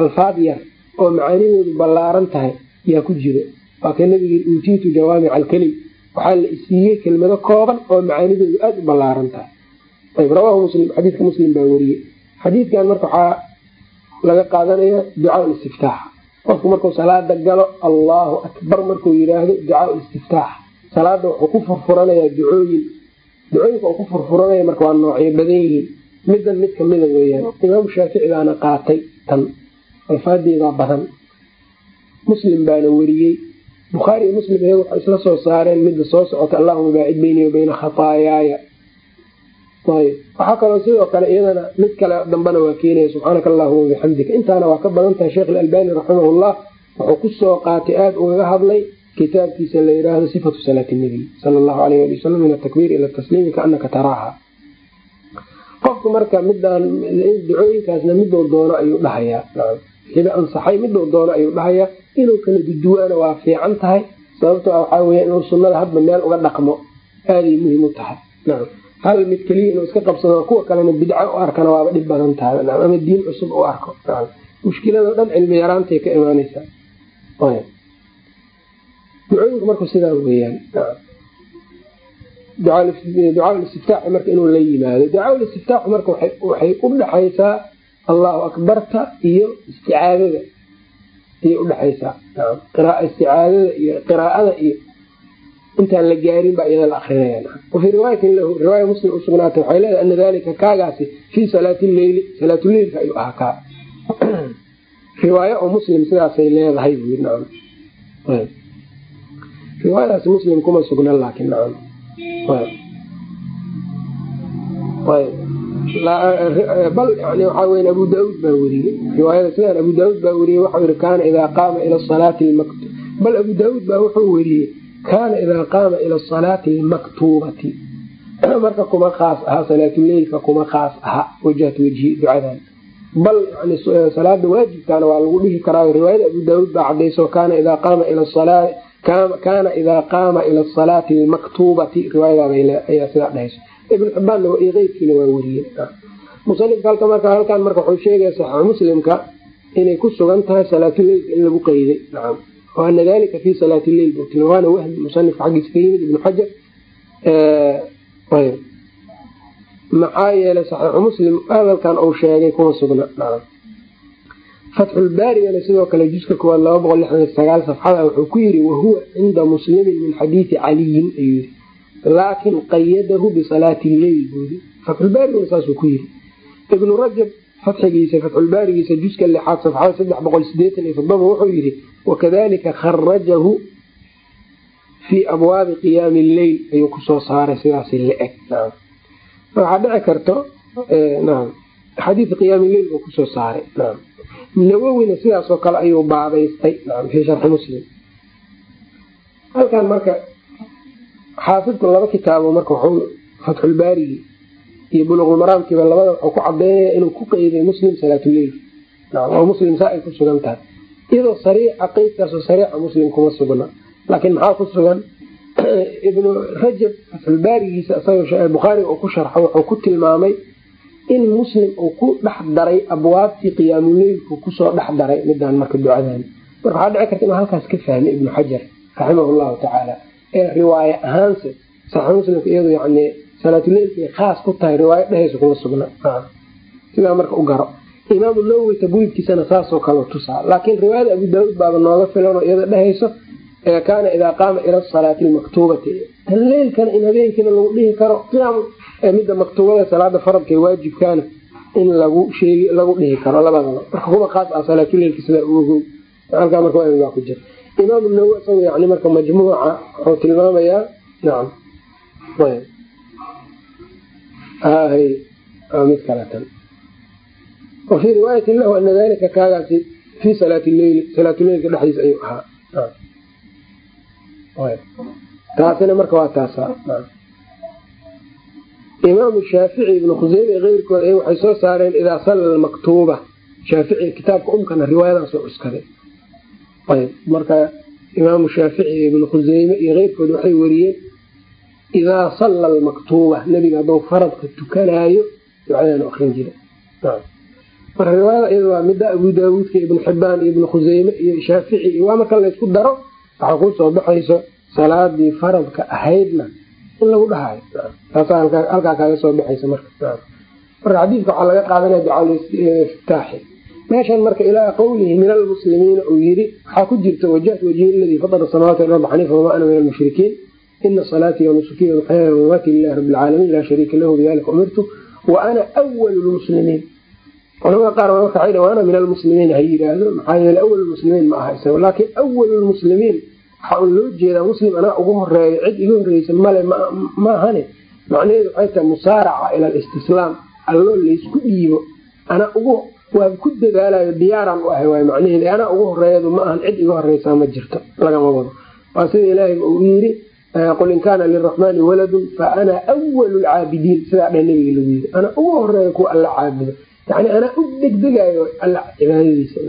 alfaad yar oo macaanidoodu ballaaran tahay yaa ku jiro. Waa ka nabigi uutiitu jawaamic alkelim waxaa la isiiyey kelmado kooban oo macaanidoodu aada u ballaaran tahay. Ayb rawaahu muslim xadiidka muslim baa wariyey. Xadiidkan marka waxaa laga qaadanaya ducaa istiftaax. Qofku markuu salaada galo allahu akbar markuu yiraahdo ducaa istiftaax. Salaada wuxuu ku furfuranayaa ducooyin. Ducooyinka uu ku furfuranaya marka waa noocyo badan yihiin midan mid kamida weeyaan. Imaamu shaafici baana qaatay tan alfaadeedaa badan. Muslim baana weriyey bukhaari iyo muslim iyaga waxay isla soo saareen midda soo socota allahuma baacid beyni wa beyna khataayaaya ayb waxaa kaloo sidoo kale iyadana mid kale dambana waa keenaya subxaanaka allahuma bixamdika intaana waa ka badan tahay sheekh ilalbani raximahullah wuxuu ku soo qaatay aada ugaga hadlay kitaabkiisa la yiraahdo sifatu salaati nabiy sala allahu alayh ali wasalam min atakbiir ila tasliimi kaanaka taraaha qofku marka midaan ducooyinkaasna miduu doono ayuu dhahayaa sida ansaxay miduu doono ayuu dhahayaa inuu kala duduwaana waa fiican tahay. Sababto a waxaa weya inuu sunnada hadba meel uga dhaqmo. Aaday muhiim u tahay. Hal mid keliya inuu iska qabsado kuwa kalena bidco u arkana waaba dhib badan tahay. Ama diin cusub u arko. Mushkiladoo dhan cilmi yaraantay ka imaaneysaa ducooyinku marku sidaa weeyaan ducaa istiftaax marka inuu la yimaado. Ducaa marka waxay u dhaxaysaa allahu akbarta iyo isticaadada. Ayay udhaxaysaa isticaadada iyo qiraa'ada iyo intaan la gaarin baa iyada la akrinaya wafii riwaayatin lahu riwaaya muslim usugnaatay waxay leedahay ana dalika kaagaasi fii salaati leyli salaatuleylka ayuu ahaa kaa. Riwaayo oo muslim sidaasay leedahay riwaayadaas muslim kuma sugna laakin nacam bal yani waxaa weya abu daauud baa weriyey riwaayada sidaan abu daauud baa weriyey waxau yihi kaana idaa qaama ila salaati bal abu daauud baa wuxuu weriyey kaana idaa qaama ila asalaati almaktuubati marka kuma khaas aha salaatuleylka kuma khaas aha wajhat wejhi ducadan bal salaada waajibkaana waa lagu dhihi karaa riwaayada abu daauud baa cadayso kaana idaa qaama ila kaana idaa qaama ila asalaati almaktuubati riwaayadaadayaa sidaa dhahayso ibn xibbaanna iyo keyrkiina waa weriyey musanifka halka marka halkan marka wuxuu sheegaya saxiix muslimka inay ku sugan tahay salaatuleylka in lagu qeyday nacam wa ana dalika fi salaati leyl buu timi waana wahmi musanifka xaggiisa ka yimid ibnu xajar maxaa yeelay saxiixu muslim hadalkan uu sheegay kuma sugna. Nacam fatxulbaarigana sidoo kale juska koowaad laba boqol lixdan sagaal safxada wuxuu ku yiri wahuwa cinda muslimin min xadiidi caliyin ayuu yiri laakin qayadahu bisalaati leyl buuri fatxulbaariguna saasuu ku yiri ibnu rajab fatxigiisa fatxulbaarigiisa juska lixaad safxada saddex boqol sideetan iyo todoba wuxuu yidhi wakadalika kharajahu fii abwaabi qiyaami lleyl ayuu ku soo saaray sidaas la-eg waxaa dhici karto xadiia qiyaami lleyl uu ku soo saaray nawowina sidaasoo kale ayuu baabaystay fii sharxi muslim. Halkan marka xaafidku laba kitaabo marka wuxuu fatxulbaarigi iyo buluqulmaraamkiiba labada wuxuu ku cadeynaya inuu ku qeyday muslim salaatuleyl oo muslim saa ay ku sugan tahay. Iyadoo sariica qeydkaasoo sariica muslim kuma sugna. Laakiin maxaa ku sugan? Ibnu rajab fatxulbaarigiisa isaga bukhaariga uu ku sharxo wuxuu ku tilmaamay in muslim uu ku dhex daray abwaabtii qiyaamuleylku ku soo dhex daray midaan marka ducadan marka waxaa dhici karta inuu halkaas ka fahmay ibnu xajar raximah llahu tacaala ee riwaaye ahaanse saxiix muslimka iyadu yani salaatuleylkay khaas ku tahay riwaayo dhehaysa kuma sugna. Sidaa marka u garo imaamu nawowi tabwiidkiisana saasoo kale tusaa laakiin riwaayada abu daauud baaba nooga filanoo iyada dhehayso kaana idaa qaama ila salaati lmaktuubati. Tan leylkana in habeenkiina lagu dhihi karo qiyaam midda maktuubada salaada faradka waajibkaana in lagu sheegi lagu dhihi karo labadaba. Marka kuwa khaas ah salaatuleylka sidaa uogow halkaa marka waa ku jira imaamu nawowi isagu yani marka majmuuca wuxuu tilmaamayaa nacam mid kalatan wafii riwaayatin lahu ana dalika kaagaasi fii salaati leyli salaatuleylka dhexdiisa ayuu ahaa. Taasina marka waa taasa imaamu shaafici ibnu khuseyme keyrkood waxay soo saareen idaa salla maktuuba shaafici kitaabka umkana riwaayadaasoo cuskaday. Ayb marka imaamu shaafici ibnu khuseyme iyo keyrkood waxay wariyeen idaa salla almaktuuba. Nebiga hadduu faradka tukanaayo ducadaanu akrin jira marka riwaayada iyada waa midda abu daawuudka ibnu xibaan iyo ibnu khuseyme iyo shaafici. Waa marka laysku daro waxaa kuu soo baxayso salaadii faradka ahaydna in lagu dhahayo taasa halkaa kaaga soo baxaysa marka. Marka xadiidka waxaa laga qaadanaya ducaaliftaaxi meeshan marka ilaa qowlihi min almuslimiina uu yiri waxaa ku jirta wajahtu wajhi ladii fatara samawati arba xaniifa wama ana min almushrikiin ina salaatii wanusukiya wamaxyaaya wamamaati lilahi rabi alcaalamiin laa shariika lahu bidalika umirtu. Wa ana awalu lmuslimiin. Culamada qaar dh waana min almuslimiin ha yidhaahdo. Maxaa yeele awal muslimiin ma aha isaga laakiin awalu lmuslimiin waxaa un loo jeedaa muslim anaa ugu horeeyo cid iga horreysa male maahane? Macnaheedu waxay tahay musaaraca ila alistislaam alloo laysku dhiibo anaa ugu waa ku dadaalayo diyaaraan u ahay waay macnaheedu anaa ugu horeeyadu ma ahan cid iga horeysaa ma jirto lagama wado. Waa sida ilaahay uu yiri qul in kaana liraxmaani waladun fa ana awalu lcaabidiin sidaa dha nabiga lagu yiri anaa ugu horeeyo kuwa alla caabudo. Yani anaa u degdegayo alla cibaadadiisa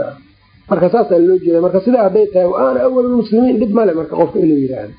marka saasaa loo jeeda marka sidaa hadday tahay ana awalmuslimiin dhib male marka qofka inuu yiraahdo